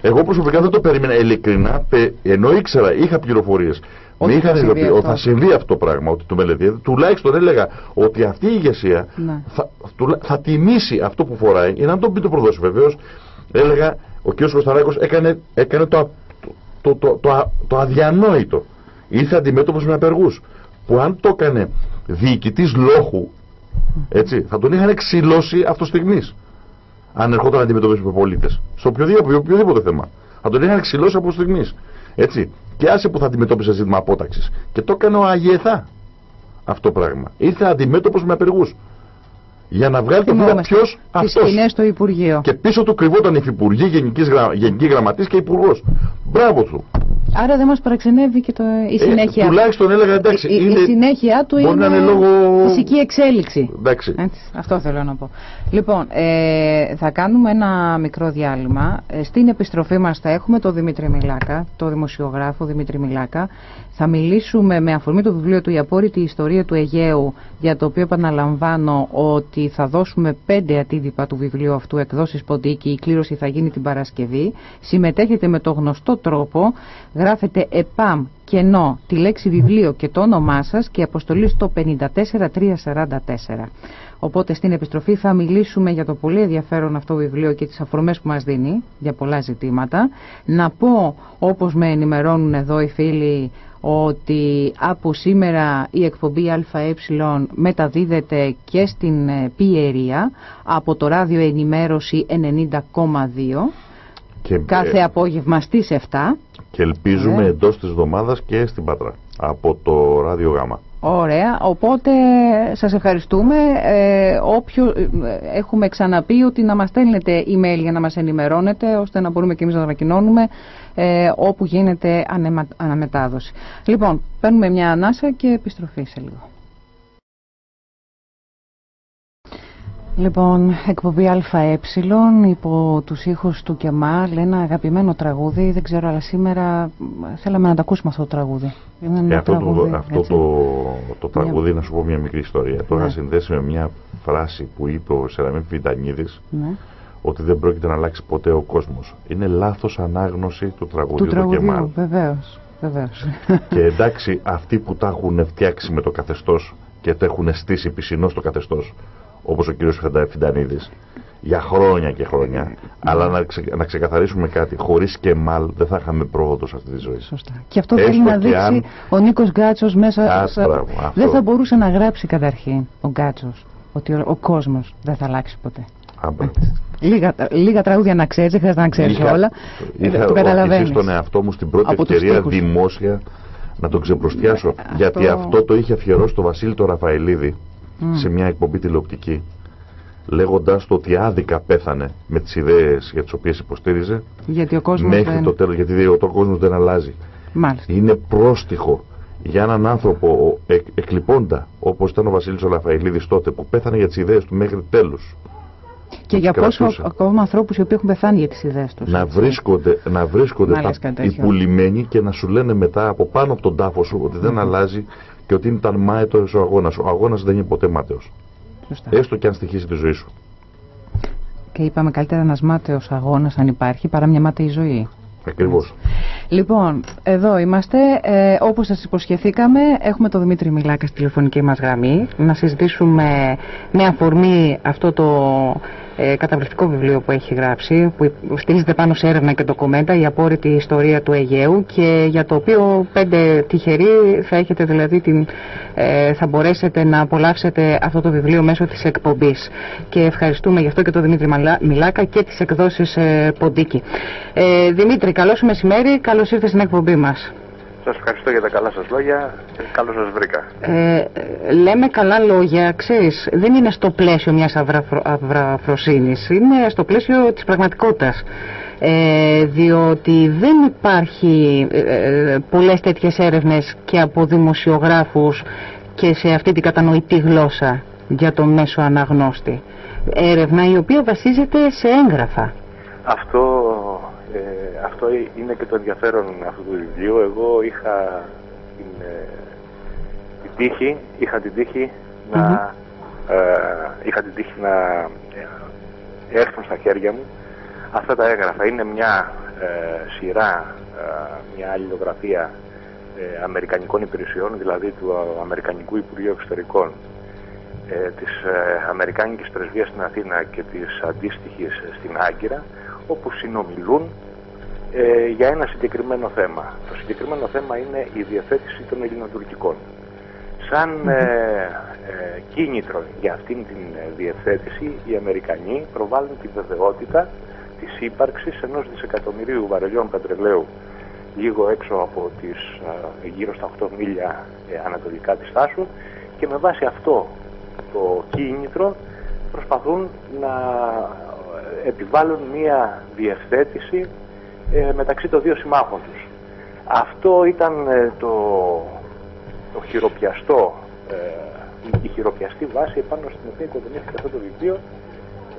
Εγώ προσωπικά δεν το περίμενα ειλικρινά, ενώ ήξερα, είχα πληροφορίες. Με είχαν ειδοποιήσει ότι θα συμβεί αυτό το πράγμα, ότι το μελετή. Τουλάχιστον έλεγα ότι αυτή η ηγεσία ναι. θα, θα τιμήσει αυτό που φοράει. Για να τον πει το προδώσει βεβαίως, έλεγα ο κ. Κωνσταντάκο έκανε, έκανε το, το, το, το, το αδιανόητο. Ήρθε αντιμέτωπος με απεργούς. Που αν το έκανε διοικητής λόγου, έτσι, θα τον είχαν ξυλώσει αυτό στιγμή αν ερχόταν να αντιμετωπίσει με πολίτες. Στο οποιοδήποτε, οποιοδήποτε θέμα. Θα τον είχαν ξυλώσει από στιγμής. Έτσι. Και άσε που θα αντιμετώπισε ζήτημα απόταξης. Και το έκανε ο Αγιεθά αυτό το πράγμα. Ήρθε αντιμέτωπος με απεργούς. Για να βγάλει το πέρα ποιος; αυτός. στο Υπουργείο. Και πίσω του κρυβόταν υφυπουργή, γενικής, γενικής γραμματή και υπουργός. Μπράβο του. Άρα δεν μας παραξενεύει και το, η ε, συνέχεια. Ε, τουλάχιστον έλεγα εντάξει. Η, είναι, η συνέχεια του είναι, είναι λόγω... φυσική εξέλιξη. Εντάξει. Έτσι, αυτό θέλω να πω. Λοιπόν, ε, θα κάνουμε ένα μικρό διάλειμμα. Ε, στην επιστροφή μας θα έχουμε το Δημήτρη Μιλάκα, το δημοσιογράφο Δημήτρη Μιλάκα. Θα μιλήσουμε με αφορμή το βιβλίο του «Η απόρριτη ιστορία του Αιγαίου», για το οποίο επαναλαμβάνω ότι θα δώσουμε πέντε ατίδηπα του βιβλίου αυτού εκδόσεις Ποντίκη. Η κλήρωση θα γίνει την Παρασκευή. Συμμετέχετε με το γνωστό τρόπο γράφετε ΕΠΑΜ κενό τη λέξη βιβλίο και το όνομά σας και αποστολή στο 54344. Οπότε στην επιστροφή θα μιλήσουμε για το πολύ ενδιαφέρον αυτό βιβλίο και τις αφορμές που μας δίνει για πολλά ζητήματα. Να πω όπως με ενημερώνουν εδώ οι φίλοι ότι από σήμερα η εκπομπή ΑΕ μεταδίδεται και στην ε, Πιερία από το ράδιο ενημέρωση 90,2 κάθε ε, απόγευμα στις 7 και ελπίζουμε ε. εντός της εβδομάδας και στην Πάτρα από το Ράδιο Γάμα. Ωραία, οπότε σας ευχαριστούμε. Ε, όποιο, ε, έχουμε ξαναπεί ότι να μας στέλνετε email για να μας ενημερώνετε, ώστε να μπορούμε και εμείς να ανακοινώνουμε ε, όπου γίνεται αναμετάδοση. Λοιπόν, παίρνουμε μια ανάσα και επιστροφή σε λίγο. Λοιπόν, εκπομπή ΑΕ υπό τους ήχους του Κεμάλ, ένα αγαπημένο τραγούδι, δεν ξέρω, αλλά σήμερα θέλαμε να τα ακούσουμε αυτό το τραγούδι. Ε, αυτό τραγούδι, το, αυτό το, το τραγούδι, να σου πω μια μικρή ιστορία. Το είχα ναι. συνδέσει με μια φράση που είπε ο Σεραμίν Φιντανίδης, ναι. ότι δεν πρόκειται να αλλάξει ποτέ ο κόσμος. Είναι λάθος ανάγνωση του τραγουδιού του, τραγουδιού, Κεμάλ. Βεβαίως. Βεβαίως. [laughs] Και εντάξει, αυτοί που τα έχουν φτιάξει με το καθεστώς και τα έχουν στήσει πισινό στο καθεστώς, όπως ο κύριος Φιντανίδης για χρόνια και χρόνια. Αλλά να, να ξεκαθαρίσουμε κάτι. Χωρίς Κεμάλ δεν θα είχαμε πρόοδο σε αυτή τη ζωή. Σωστά. Και αυτό Έστω θέλει να δείξει αν... ο Νίκος Γκάτσος μέσα. δεν θα μπορούσε να γράψει καταρχήν ο Γκάτσος ότι ο, ο κόσμος δεν θα αλλάξει ποτέ. Λίγα, λίγα τραγούδια να ξέρεις, δεν χρειάζεται να ξέρεις όλα. Είχα το καταλαβαίνεις. στον εαυτό μου στην πρώτη ευκαιρία δημόσια να τον ξεπροστιάσω. Ε, γιατί αυτό το είχε αφιερώσει το Βασίλη το Ραφαηλίδη σε μια εκπομπή τηλεοπτική λέγοντας το ότι άδικα πέθανε με τις ιδέες για τις οποίες υποστήριζε γιατί ο κόσμος μέχρι δεν... το τέλος, γιατί ο, κόσμος δεν αλλάζει. Μάλιστα. Είναι πρόστιχο για έναν άνθρωπο εκ, εκλειπώντα όπως ήταν ο Βασίλης Ολαφαηλίδης τότε που πέθανε για τις ιδέες του μέχρι τέλους. Και για πόσο ακόμα ανθρώπους οι οποίοι έχουν πεθάνει για τις ιδέες τους. Να βρίσκονται, να βρίσκονται τα, οι πουλημένοι και να σου λένε μετά από πάνω από τον τάφο σου ότι δεν αλλάζει και ότι ήταν μάετος ο αγώνας. Ο αγώνας δεν είναι ποτέ μάταιος. Έστω και αν στοιχήσει τη ζωή σου. Και είπαμε καλύτερα ένας μάταιος αγώνας, αν υπάρχει, παρά μια μάταιη ζωή. Ακριβώς. Λοιπόν, εδώ είμαστε. Ε, όπως σας υποσχεθήκαμε, έχουμε τον Δημήτρη Μιλάκα στη τηλεφωνική μας γραμμή. Να συζητήσουμε με αφορμή αυτό το ε, καταπληκτικό βιβλίο που έχει γράψει, που στηρίζεται πάνω σε έρευνα και ντοκουμέντα, η απόρριτη ιστορία του Αιγαίου και για το οποίο πέντε τυχεροί θα έχετε δηλαδή την, ε, θα μπορέσετε να απολαύσετε αυτό το βιβλίο μέσω της εκπομπής. Και ευχαριστούμε γι' αυτό και τον Δημήτρη Μιλάκα και τις εκδόσεις ε, Ποντίκη. Ε, Δημήτρη, καλώς μεσημέρι, καλώς ήρθες στην εκπομπή μας. Σας ευχαριστώ για τα καλά σας λόγια και καλώς σας βρήκα. Ε, λέμε καλά λόγια, ξέρεις, δεν είναι στο πλαίσιο μιας αυραφροσύνης, είναι στο πλαίσιο της πραγματικότητας. Ε, διότι δεν υπάρχει ε, ε, πολλές τέτοιες έρευνες και από δημοσιογράφους και σε αυτή την κατανοητή γλώσσα για τον μέσο αναγνώστη. Έρευνα η οποία βασίζεται σε έγγραφα. Αυτό ε, αυτό είναι και το ενδιαφέρον αυτού του βιβλίου. Εγώ είχα την, ε, την τύχη, είχα την τύχη να, ε, είχα την τύχη να ε, έρθουν στα χέρια μου αυτά τα έγγραφα. Είναι μια ε, σειρά, μια αλληλογραφία Αμερικανικών υπηρεσιών, δηλαδή του Αμερικανικού Υπουργείου Εξωτερικών της Αμερικάνικης Πρεσβείας στην Αθήνα και της αντίστοιχης στην Άγκυρα όπου συνομιλούν ε, για ένα συγκεκριμένο θέμα. Το συγκεκριμένο θέμα είναι η διαθέτηση των ελληνοτουρκικών. Σαν ε, ε, κίνητρο για αυτήν την ε, διευθέτηση, οι Αμερικανοί προβάλλουν τη βεβαιότητα της ύπαρξης ενός δισεκατομμυρίου βαρελιών πετρελαίου λίγο έξω από τις γύρω στα 8 μίλια ανατολικά της Θάσου και με βάση αυτό το κίνητρο προσπαθούν να επιβάλλουν μία διευθέτηση ε, μεταξύ των δύο συμμάχων τους. Αυτό ήταν ε, το, το χειροπιαστό, ε, η χειροπιαστή βάση επάνω στην οποία οικοδομήθηκε αυτό το βιβλίο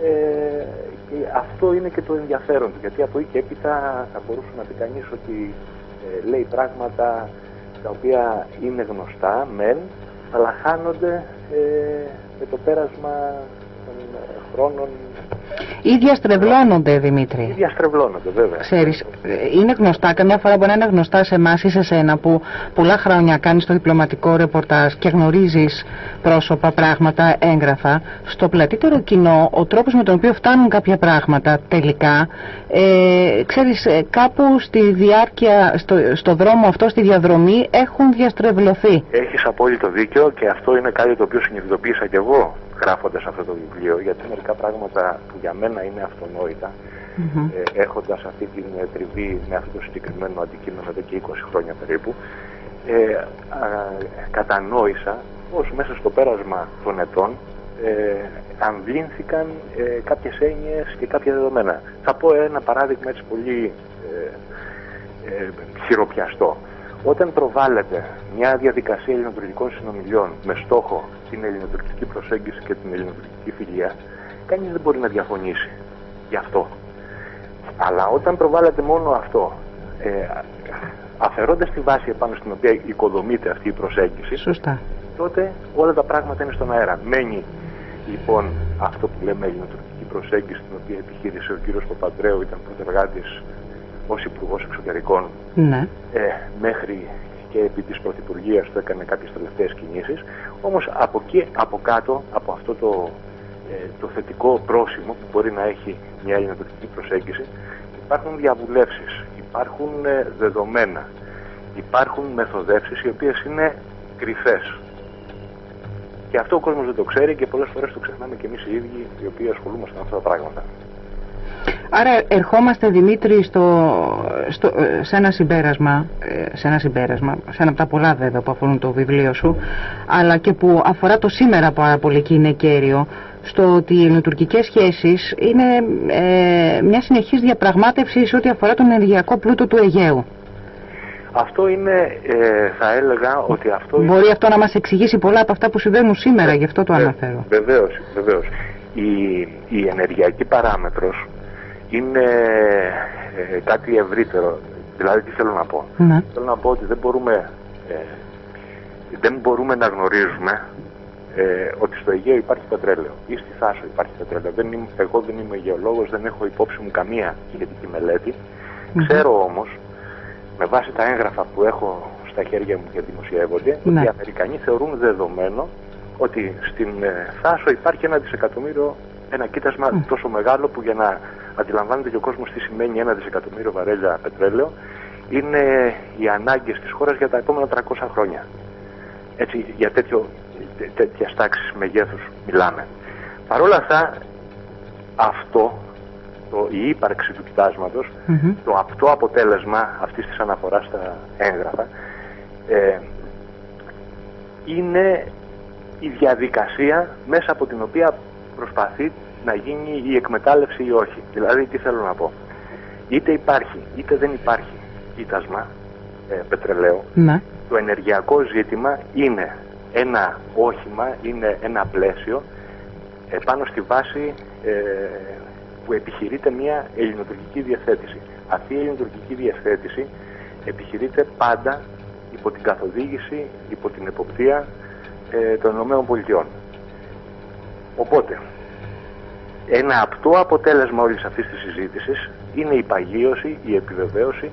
ε, και αυτό είναι και το ενδιαφέρον του, γιατί από εκεί και έπειτα θα μπορούσε να πει κανείς ότι λέει πράγματα τα οποία είναι γνωστά, μεν, αλλά χάνονται με το πέρασμα των χρόνων ή διαστρεβλώνονται, Δημήτρη. Ή διαστρεβλώνονται, βέβαια. Ξέρεις, είναι γνωστά, καμιά φορά μπορεί να είναι γνωστά σε εμάς ή σε σένα που πολλά χρόνια κάνεις το διπλωματικό ρεπορτάζ και γνωρίζεις πρόσωπα, πράγματα, έγγραφα. Στο πλατύτερο κοινό, ο τρόπος με τον οποίο φτάνουν κάποια πράγματα τελικά, ε, ξέρεις, ε, κάπου στη διάρκεια, στο, στο δρόμο αυτό, στη διαδρομή, έχουν διαστρεβλωθεί. Έχεις απόλυτο δίκιο και αυτό είναι κάτι το οποίο συνειδητοποίησα κι εγώ γράφοντας αυτό το βιβλίο, γιατί μερικά πράγματα που για μένα είναι αυτονόητα, ε, έχοντας αυτή την ε, τριβή με αυτό το συγκεκριμένο αντικείμενο εδώ και 20 χρόνια περίπου, ε, κατανόησα πως μέσα στο πέρασμα των ετών ε, αμβλήνθηκαν ε, κάποιες έννοιες και κάποια δεδομένα. Θα πω ένα παράδειγμα έτσι πολύ ε, ε, χειροπιαστό. Όταν προβάλλεται μια διαδικασία ελληνοτουρκικών συνομιλιών με στόχο την ελληνοτουρκική προσέγγιση και την ελληνοτουρκική φιλία, κανείς δεν μπορεί να διαφωνήσει γι' αυτό. Αλλά όταν προβάλλεται μόνο αυτό, ε, αφαιρώντας τη βάση επάνω στην οποία οικοδομείται αυτή η προσέγγιση, Σωστά. τότε όλα τα πράγματα είναι στον αέρα. Μένει λοιπόν αυτό που λέμε ελληνοτουρκική προσέγγιση, την οποία επιχείρησε ο κύριος Παπαντρέου, ήταν πρωτεργάτης ως υπουργός εξωτερικών, ναι. ε, μέχρι και επί της Πρωθυπουργίας του έκανε κάποιες τελευταίες κινήσεις. Όμως από, εκεί, από κάτω, από αυτό το, ε, το θετικό πρόσημο που μπορεί να έχει μια ελληνοτουρκική προσέγγιση, υπάρχουν διαβουλεύσεις, υπάρχουν ε, δεδομένα, υπάρχουν μεθοδεύσεις οι οποίες είναι κρυφές. Και αυτό ο κόσμος δεν το ξέρει και πολλές φορές το ξεχνάμε και εμείς οι ίδιοι οι οποίοι ασχολούμαστε με αυτά τα πράγματα. Άρα ερχόμαστε Δημήτρη στο, στο, σε ένα συμπέρασμα, ε, σε ένα συμπέρασμα, σε ένα από τα πολλά βέβαια που αφορούν το βιβλίο σου, αλλά και που αφορά το σήμερα πάρα πολύ και είναι κέριο, στο ότι οι ελληνοτουρκικές σχέσεις είναι ε, μια συνεχής διαπραγμάτευση σε ό,τι αφορά τον ενεργειακό πλούτο του Αιγαίου. Αυτό είναι, ε, θα έλεγα ότι αυτό Μπορεί αυτό να μας εξηγήσει πολλά από αυτά που συμβαίνουν σήμερα, γι' αυτό το αναφέρω. Βεβαίως, βεβαίως. Η, η ενεργειακή παράμετρος είναι ε, κάτι ευρύτερο. Δηλαδή τι θέλω να πω. Ναι. Θέλω να πω ότι δεν μπορούμε, ε, δεν μπορούμε να γνωρίζουμε ε, ότι στο Αιγαίο υπάρχει πετρέλαιο ή στη Θάσο υπάρχει πετρέλαιο. Δεν είμαι, εγώ δεν είμαι γεωλόγος, δεν έχω υπόψη μου καμία σχετική μελέτη. Ξέρω όμως, με βάση τα έγγραφα που έχω στα χέρια μου και δημοσιεύονται, Ναι. ότι οι Αμερικανοί θεωρούν δεδομένο ότι στην ε, Θάσο υπάρχει ένα δισεκατομμύριο, ένα κοίτασμα τόσο μεγάλο που για να αντιλαμβάνεται και ο κόσμος τι σημαίνει ένα δισεκατομμύριο βαρέλια πετρέλαιο, είναι οι ανάγκες της χώρας για τα επόμενα 300 χρόνια. Έτσι, για τέτοιο, τέ, τέτοια τάξης μεγέθους μιλάμε. Παρ' όλα αυτά, αυτό, το, η ύπαρξη του κοιτάσματος, Μμμ. το απτό αποτέλεσμα αυτής της αναφοράς στα έγγραφα, ε, είναι η διαδικασία μέσα από την οποία προσπαθεί να γίνει η εκμετάλλευση ή όχι. Δηλαδή, τι θέλω να πω. Είτε υπάρχει, είτε δεν υπάρχει κοίτασμα ε, πετρελαίου, Ναι. το ενεργειακό ζήτημα είναι ένα όχημα, είναι ένα πλαίσιο επάνω στη βάση ε, που επιχειρείται μια ελληνοτουρκική διευθέτηση. Αυτή η ελληνοτουρκική διευθέτηση επιχειρείται πάντα υπό την καθοδήγηση, υπό την εποπτεία ε, των ΗΠΑ. Οπότε, ένα απτό αποτέλεσμα όλης αυτής της συζήτησης είναι η παγίωση, η επιβεβαίωση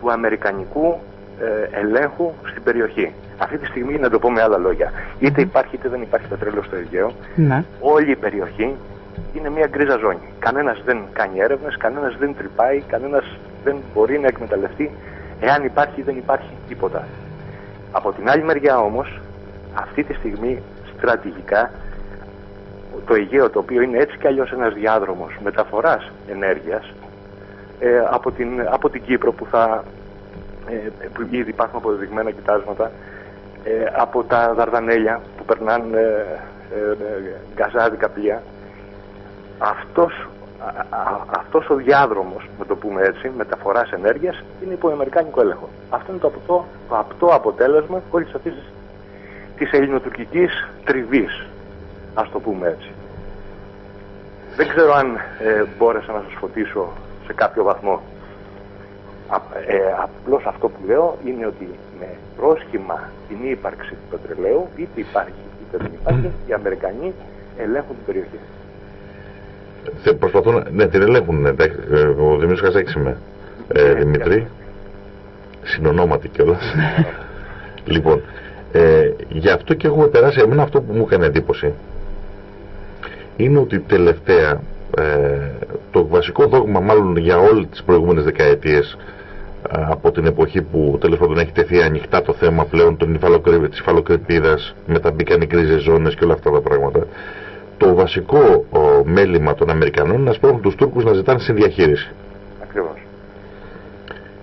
του αμερικανικού ε, ελέγχου στην περιοχή. Αυτή τη στιγμή, να το πω με άλλα λόγια, είτε υπάρχει είτε δεν υπάρχει πετρέλαιο στο Αιγαίο, Ναι. όλη η περιοχή είναι μια γκρίζα ζώνη. Κανένας δεν κάνει έρευνες, κανένας δεν τρυπάει, κανένας δεν μπορεί να εκμεταλλευτεί εάν υπάρχει ή δεν υπάρχει τίποτα. Από την άλλη μεριά όμως, αυτή τη στιγμή στρατηγικά το Αιγαίο το οποίο είναι έτσι κι αλλιώς ένας διάδρομος μεταφοράς ενέργειας ε, από, την, από την Κύπρο που θα ε, που ήδη υπάρχουν αποδεδειγμένα κοιτάσματα ε, από τα Δαρδανέλια που περνάνε ε, ε, γκαζάδικα πλοία αυτός, α, α, αυτός ο διάδρομος, να το πούμε έτσι, μεταφοράς ενέργειας είναι υπό αμερικάνικο έλεγχο. Αυτό είναι το απτό, το απτό αποτέλεσμα όλης αυτής της, της ελληνοτουρκικής τριβής, ας το πούμε έτσι. Δεν ξέρω αν ε, μπόρεσα να σας φωτίσω σε κάποιο βαθμό. Α, ε, απλώς αυτό που λέω είναι ότι με πρόσχημα την ύπαρξη του πετρελαίου, είτε υπάρχει είτε δεν υπάρχει, οι Αμερικανοί ελέγχουν την περιοχή. Θε- Προσπαθούν, ναι, την ελέγχουν. εντάξει, ε, Ο Δημήτρης Καζάκης είμαι, ε, Δημήτρη. Συνονόματι κιόλας. λοιπόν, ε, γι' αυτό και έχουμε περάσει, εμένα αυτό που μου έκανε εντύπωση, είναι ότι τελευταία ε, το βασικό δόγμα μάλλον για όλες τις προηγούμενες δεκαετίες ε, από την εποχή που τέλος πάντων έχει τεθεί ανοιχτά το θέμα πλέον των υφαλοκρη- της υφαλοκρηπίδας μεταμπήκαν οι γκρίζες ζώνες και όλα αυτά τα πράγματα το βασικό ο, μέλημα των Αμερικανών είναι να σπρώχνουν τους Τούρκους να ζητάνε συνδιαχείριση Ακριβώς.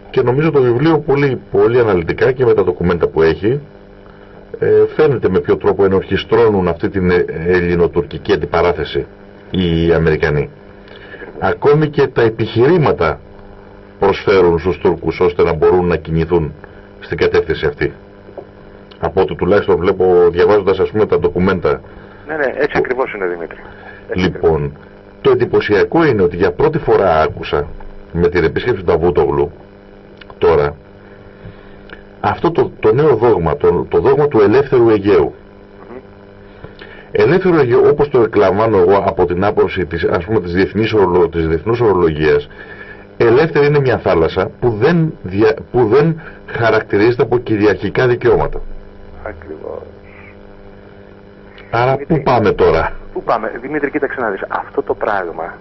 και νομίζω το βιβλίο πολύ, πολύ αναλυτικά και με τα ντοκουμέντα που έχει ε, φαίνεται με ποιο τρόπο ενορχιστρώνουν αυτή την ε, ελληνοτουρκική αντιπαράθεση οι Αμερικανοί. Ακόμη και τα επιχειρήματα προσφέρουν στους Τούρκους ώστε να μπορούν να κινηθούν στην κατεύθυνση αυτή. Από ό,τι τουλάχιστον βλέπω διαβάζοντας ας πούμε τα ντοκουμέντα. Ναι, ναι, έτσι ακριβώς είναι Δημήτρη. Έτσι Λοιπόν, το εντυπωσιακό είναι ότι για πρώτη φορά άκουσα με την επίσκεψη του Αβούτογλου τώρα αυτό το, το νέο δόγμα, το, το δόγμα του ελεύθερου Αιγαίου. Ελεύθερο Αιγαίο, όπως το εκλαμβάνω εγώ από την άποψη της, ας πούμε, της, διεθνής, ορολο- της διεθνούς ορολογίας, ελεύθερη είναι μια θάλασσα που δεν, δια- που δεν χαρακτηρίζεται από κυριαρχικά δικαιώματα. Ακριβώς. Άρα πού πάμε τώρα; Πού πάμε, Δημήτρη, κοίταξε να δεις. Αυτό το πράγμα,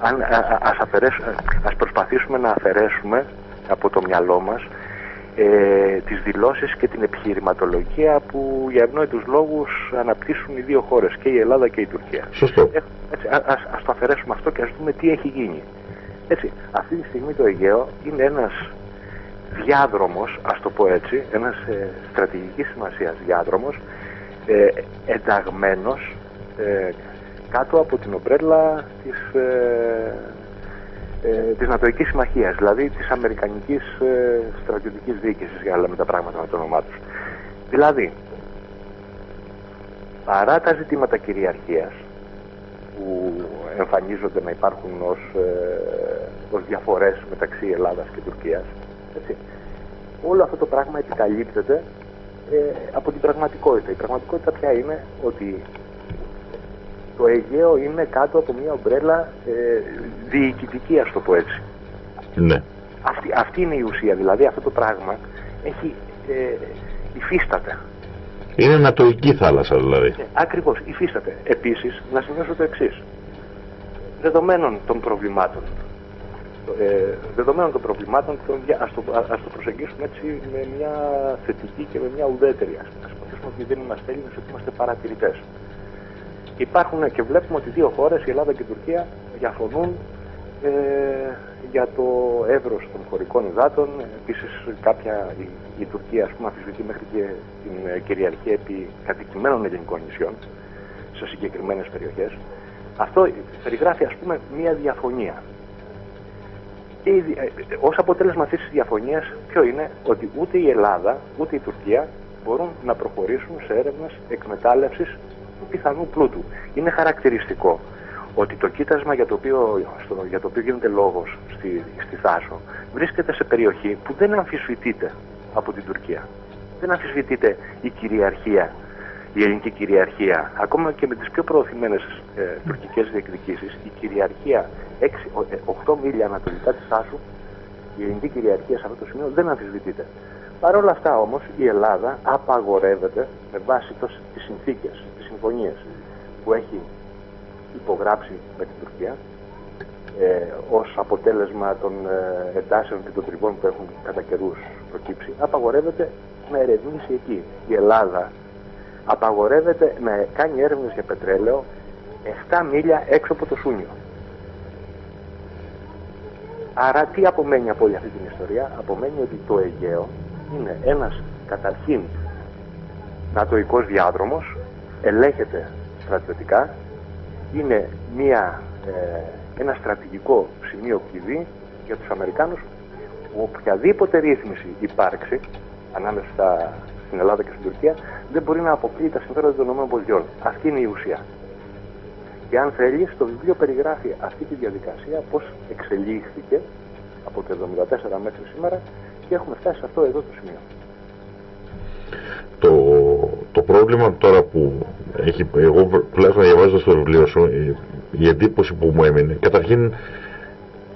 αν, α, α- ας, αφαιρέσουμε, ας προσπαθήσουμε να αφαιρέσουμε από το μυαλό μας ε, τις δηλώσεις και την επιχειρηματολογία που για ευνόητους λόγους αναπτύσσουν οι δύο χώρες, και η Ελλάδα και η Τουρκία. Σωστό. Ε, έτσι, ας, ας, το αφαιρέσουμε αυτό και ας δούμε τι έχει γίνει. Έτσι, αυτή τη στιγμή το Αιγαίο είναι ένας διάδρομος, ας το πω έτσι, ένας ε, στρατηγικής σημασίας διάδρομος, ε, ενταγμένος ε, κάτω από την ομπρέλα της, ε, ε, της Νατοικής Συμμαχίας, δηλαδή της Αμερικανικής ε, στρατιωτικής διοίκησης, για να λέμε τα πράγματα με το όνομά τους. Δηλαδή, παρά τα ζητήματα κυριαρχίας που εμφανίζονται να υπάρχουν ως, ε, ως διαφορές μεταξύ Ελλάδας και Τουρκίας, έτσι, όλο αυτό το πράγμα επικαλύπτεται ε, από την πραγματικότητα. Η πραγματικότητα ποια είναι ότι το Αιγαίο είναι κάτω από μια ομπρέλα ε, διοικητική, ας το πω έτσι. Ναι. Αυτή, αυτή είναι η ουσία, δηλαδή αυτό το πράγμα έχει, ε, υφίσταται. Είναι ανατολική θάλασσα δηλαδή. Ε, ακριβώς, υφίσταται. Επίσης, να σημειώσω το εξής. Δεδομένων των προβλημάτων, ε, δεδομένων των προβλημάτων, τον, ας, το, ας το προσεγγίσουμε έτσι με μια θετική και με μια ουδέτερη. Ας προσπαθήσουμε ότι δεν είμαστε Έλληνες, ότι είμαστε παρατηρητές. Υπάρχουν και βλέπουμε ότι δύο χώρες, η Ελλάδα και η Τουρκία, διαφωνούν ε, για το εύρος των χωρικών υδάτων. Επίσης κάποια, η, η Τουρκία ας πούμε αφισβητεί μέχρι και την ε, κυριαρχία επί κατοικημένων ελληνικών νησιών σε συγκεκριμένες περιοχές. Αυτό περιγράφει ας πούμε μια διαφωνία. Και ε, ως αποτέλεσμα αυτής της διαφωνίας ποιο είναι; Ότι ούτε η Ελλάδα ούτε η Τουρκία μπορούν να προχωρήσουν σε έρευνες εκμετάλλευσης του πιθανού πλούτου. Είναι χαρακτηριστικό ότι το κοίτασμα για το οποίο, στο, για το οποίο γίνεται λόγος στη, στη Θάσο βρίσκεται σε περιοχή που δεν αμφισβητείται από την Τουρκία. Δεν αμφισβητείται η κυριαρχία, η ελληνική κυριαρχία. Ακόμα και με τις πιο προωθημένες ε, τουρκικές διεκδικήσεις, η κυριαρχία 6, 8 ε, μίλια ανατολικά της Θάσου, η ελληνική κυριαρχία σε αυτό το σημείο δεν αμφισβητείται. Παρ' όλα αυτά όμως η Ελλάδα απαγορεύεται με βάση το, τις συνθήκες, τις συμφωνίες που έχει υπογράψει με την Τουρκία ε, ως αποτέλεσμα των ε, εντάσεων και των τριβών που έχουν κατά καιρούς προκύψει απαγορεύεται να ερευνήσει εκεί. Η Ελλάδα απαγορεύεται να κάνει έρευνες για πετρέλαιο 7 μίλια έξω από το Σούνιο. Άρα τι απομένει από όλη αυτή την ιστορία; Απομένει ότι το Αιγαίο είναι ένας καταρχήν νατοικός διάδρομος, ελέγχεται στρατιωτικά, είναι μια, ε, ένα στρατηγικό σημείο κλειδί για τους Αμερικάνους οποιαδήποτε ρύθμιση υπάρξει ανάμεσα στα, στην Ελλάδα και στην Τουρκία δεν μπορεί να αποκλείει τα συμφέροντα των ΗΠΑ. Αυτή είναι η ουσία. Και αν θέλεις, στο βιβλίο περιγράφει αυτή τη διαδικασία πώς εξελίχθηκε από το 1974 μέχρι σήμερα και έχουμε φτάσει σε αυτό εδώ το σημείο. Το, το πρόβλημα τώρα που έχει, εγώ τουλάχιστον διαβάζοντας το βιβλίο σου, η, η, εντύπωση που μου έμεινε, καταρχήν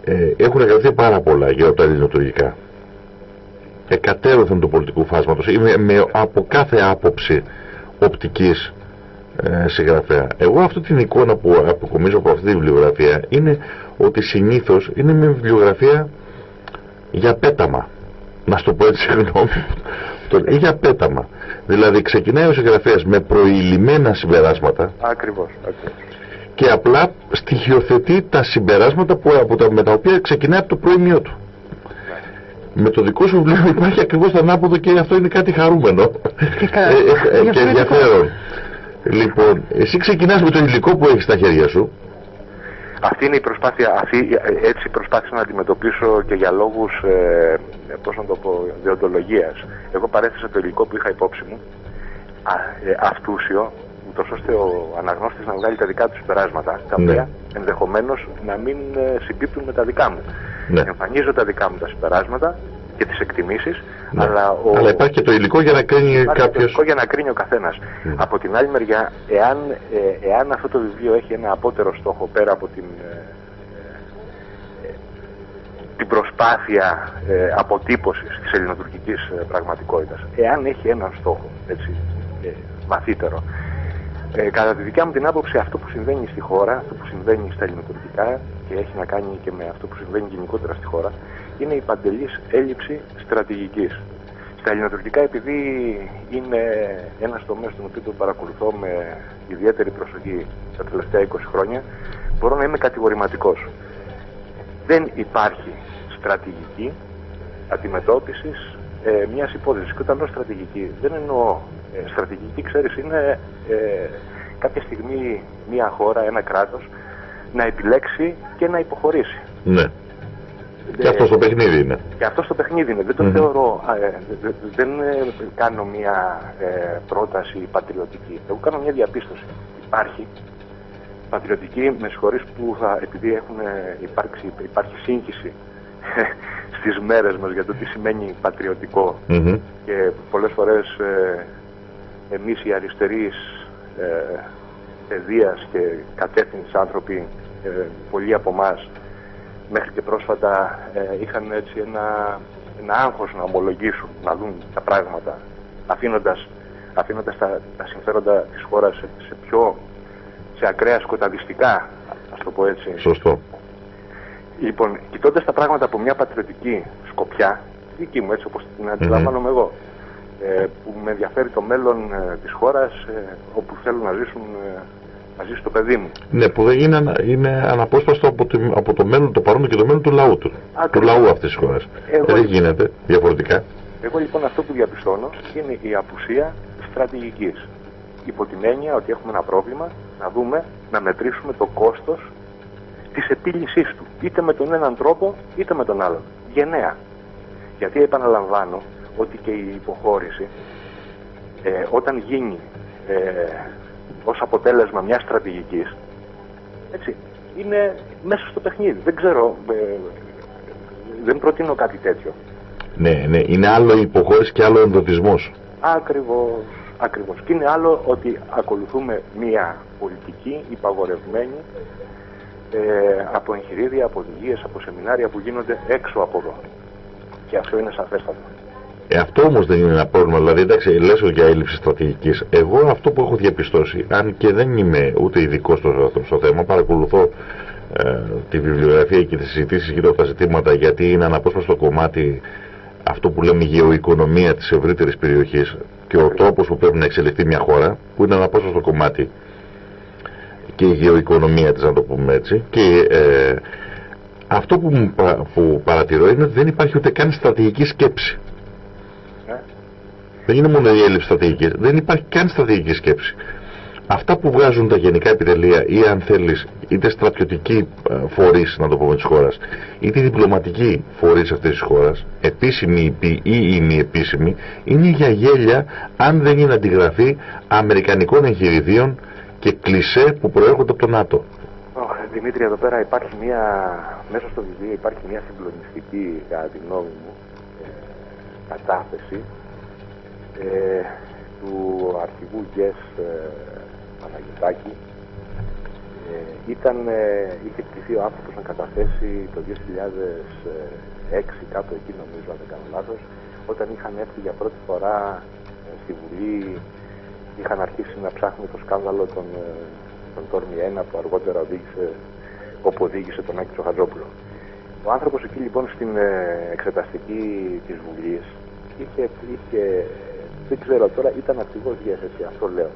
ε, έχουν γραφτεί πάρα πολλά για τα ελληνοτουρκικά. Εκατέρωθεν του πολιτικού φάσματος, με, με, από κάθε άποψη οπτικής ε, συγγραφέα. Εγώ αυτή την εικόνα που αποκομίζω από αυτή τη βιβλιογραφία είναι ότι συνήθως είναι μια βιβλιογραφία για πέταμα να στο πω έτσι συγγνώμη, ή για πέταμα. Δηλαδή ξεκινάει ο συγγραφέας με προηλημένα συμπεράσματα. Ακριβώς, Και απλά στοιχειοθετεί τα συμπεράσματα που, από τα, με τα οποία ξεκινάει από το προημείο του. Ναι. Με το δικό σου βιβλίο υπάρχει ακριβώς το ανάποδο και αυτό είναι κάτι χαρούμενο και, ε, ε, και ενδιαφέρον. Λοιπόν, εσύ ξεκινάς με το υλικό που έχεις στα χέρια σου αυτή είναι η προσπάθεια, αυτή, έτσι προσπάθησα να αντιμετωπίσω και για λόγους, ε, πώς να το πω, διοντολογίας. Εγώ παρέθεσα το υλικό που είχα υπόψη μου, α, ε, αυτούσιο, ούτως ώστε ο αναγνώστης να βγάλει τα δικά του συμπεράσματα, τα ναι. οποία ενδεχομένως να μην ε, συμπίπτουν με τα δικά μου. Ναι. Εμφανίζω τα δικά μου τα συμπεράσματα και τις εκτιμήσεις ναι. αλλά, ο... αλλά υπάρχει και το υλικό για να κρίνει κάποιος το υλικό για να κρίνει ο καθένας ναι. από την άλλη μεριά εάν, ε, εάν αυτό το βιβλίο έχει ένα απότερο στόχο πέρα από την ε, ε την προσπάθεια ε, αποτύπωσης της ελληνοτουρκικής ε, πραγματικότητας εάν έχει έναν στόχο έτσι, ε, βαθύτερο ε, κατά τη δικιά μου την άποψη αυτό που συμβαίνει στη χώρα αυτό που συμβαίνει στα ελληνοτουρκικά και έχει να κάνει και με αυτό που συμβαίνει γενικότερα στη χώρα είναι η παντελής έλλειψη στρατηγικής. στα ελληνοτουρκικά επειδή είναι ένας τομέας τον οποίο το παρακολουθώ με ιδιαίτερη προσοχή τα τελευταία 20 χρόνια, μπορώ να είμαι κατηγορηματικός. Δεν υπάρχει στρατηγική αντιμετώπισης ε, μιας υπόθεσης. Και όταν λέω στρατηγική, δεν εννοώ ε, στρατηγική, ξέρεις, είναι ε, κάποια στιγμή μια χώρα, ένα κράτος, να επιλέξει και να υποχωρήσει. Ναι. Και αυτός στο παιχνίδι είναι. Και αυτός στο παιχνίδι είναι. Δεν το θεωρώ. Ε, δεν ε, κάνω μια ε, πρόταση πατριωτική. Εγώ κάνω μια διαπίστωση. Υπάρχει πατριωτική, με συγχωρείς που θα, επειδή έχουν υπάρξει, υπάρχει σύγχυση [laughs] στις μέρες μας για το τι σημαίνει πατριωτικό και πολλές φορές ε, εμείς οι αριστερείς ε, παιδείας και κατεύθυνση άνθρωποι, ε, πολλοί από εμάς μέχρι και πρόσφατα ε, είχαν έτσι ένα, ένα άγχος να ομολογήσουν, να δουν τα πράγματα, αφήνοντας, αφήνοντας τα, τα συμφέροντα της χώρας σε, σε πιο σε ακραία σκοταδιστικά, ας το πω έτσι. Σωστό. Λοιπόν, κοιτώντας τα πράγματα από μια πατριωτική σκοπιά, δική μου έτσι όπως την αντιλαμβάνομαι εγώ, ε, που με ενδιαφέρει το μέλλον ε, της χώρας, ε, όπου θέλουν να ζήσουν ε, μαζί στο παιδί μου. Ναι, που δεν είναι, είναι αναπόσπαστο από το, από το μέλλον, το παρόν και το μέλλον του λαού του. Του λαού αυτής της χώρας. Δεν γίνεται διαφορετικά. Εγώ λοιπόν αυτό που διαπιστώνω είναι η απουσία στρατηγικής. Υπό την έννοια ότι έχουμε ένα πρόβλημα να δούμε, να μετρήσουμε το κόστος της επίλυσής του. Είτε με τον έναν τρόπο είτε με τον άλλον. Γενναία. Γιατί επαναλαμβάνω ότι και η υποχώρηση ε, όταν γίνει ε, ως αποτέλεσμα μιας στρατηγικής έτσι, είναι μέσα στο παιχνίδι. Δεν ξέρω, ε, δεν προτείνω κάτι τέτοιο. Ναι, ναι, είναι άλλο υποχώρηση και άλλο ενδοτισμός. Ακριβώς, ακριβώς. Και είναι άλλο ότι ακολουθούμε μια πολιτική υπαγορευμένη ε, από εγχειρίδια, από οδηγίες, από σεμινάρια που γίνονται έξω από εδώ. Και αυτό είναι σαφέστατο. Ε, αυτό όμως δεν είναι ένα πρόβλημα. Δηλαδή, εντάξει, λες για έλλειψη στρατηγικής. Εγώ αυτό που έχω διαπιστώσει, αν και δεν είμαι ούτε ειδικό στο, στο θέμα, παρακολουθώ ε, τη βιβλιογραφία και τις συζητήσεις γύρω από τα ζητήματα, γιατί είναι αναπόσπαστο κομμάτι αυτό που λέμε γεωοικονομία της ευρύτερης περιοχής και ο τρόπος που πρέπει να εξελιχθεί μια χώρα, που είναι αναπόσπαστο κομμάτι και η γεωοικονομία της, να το πούμε έτσι. Και ε, αυτό που, που παρατηρώ είναι ότι δεν υπάρχει ούτε καν στρατηγική σκέψη. Δεν είναι μόνο η έλλειψη στρατηγικής. Δεν υπάρχει καν στρατηγική σκέψη. Αυτά που βγάζουν τα γενικά επιτελεία ή αν θέλεις είτε στρατιωτικοί ε, φορείς, να το πούμε της χώρας, είτε διπλωματικοί φορείς αυτής της χώρας, επίσημοι ή μη επίσημοι, είναι για γέλια αν δεν είναι αντιγραφή αμερικανικών εγχειριδίων και κλισέ που προέρχονται από το ΝΑΤΟ. Δημήτρη, εδώ πέρα υπάρχει μια, μέσα στο βιβλίο υπάρχει μια συγκλονιστική, κατά τη γνώμη μου, ε, κατάθεση ε, του αρχηγού Γκες ε, Παναγιωτάκη ε, ήταν, ε, είχε κληθεί ο άνθρωπος να καταθέσει το 2006 κάτω εκεί νομίζω αν δεν κάνω λάθος όταν είχαν έρθει για πρώτη φορά ε, στη Βουλή είχαν αρχίσει να ψάχνουν το σκάνδαλο των, τον Τόρμι 1 που αργότερα οδήγησε όπου οδήγησε τον Άκη Τσοχατζόπουλο. Ο άνθρωπος εκεί λοιπόν στην εξεταστική της Βουλής είχε, είχε δεν ξέρω τώρα, ήταν ακριβώς διάθεση, αυτό λέω.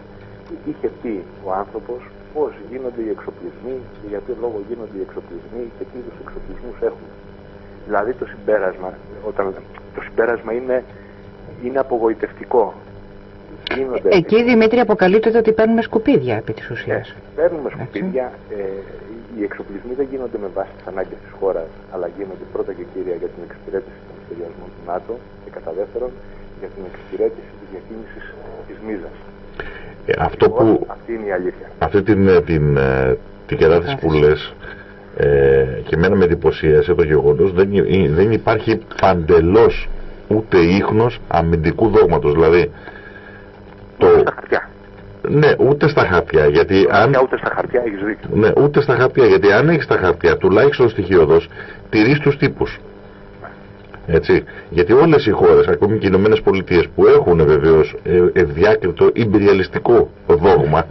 Είχε πει ο άνθρωπος πώς γίνονται οι εξοπλισμοί και για ποιο λόγο γίνονται οι εξοπλισμοί και τι είδους εξοπλισμούς έχουμε. Δηλαδή το συμπέρασμα, όταν, το συμπέρασμα είναι, είναι απογοητευτικό. Γίνονται... Εκεί Δημήτρη αποκαλύπτεται ότι παίρνουμε σκουπίδια επί της ουσίας. Ε, παίρνουμε σκουπίδια. Ε, οι εξοπλισμοί δεν γίνονται με βάση τις ανάγκες της χώρας, αλλά γίνονται πρώτα και κύρια για την εξυπηρέτηση των σχεδιασμών του ΝΑΤΟ και κατά δεύτερον για την εξυπηρέτηση της διακίνησης της μίζας. Ε, αυτό λοιπόν, που, αυτή είναι η αλήθεια. Αυτή την, ε, την, ε, την, την που λες ε, και εμένα με εντυπωσίασε το γεγονός δεν, δεν υπάρχει παντελώς ούτε ίχνος αμυντικού δόγματος. Δηλαδή, το... Στα χαρτιά. Ναι, ούτε στα χαρτιά. Γιατί αν... Ούτε στα χαρτιά έχεις δίκιο. Ναι, ούτε στα χαρτιά. Γιατί αν έχεις τα χαρτιά, τουλάχιστον στοιχειοδός, τηρείς τους τύπους. Έτσι. Γιατί όλες οι χώρες, ακόμη και οι Ηνωμένες Πολιτείες, που έχουν βεβαίως ε, ευδιάκριτο υπεριαλιστικό δόγμα,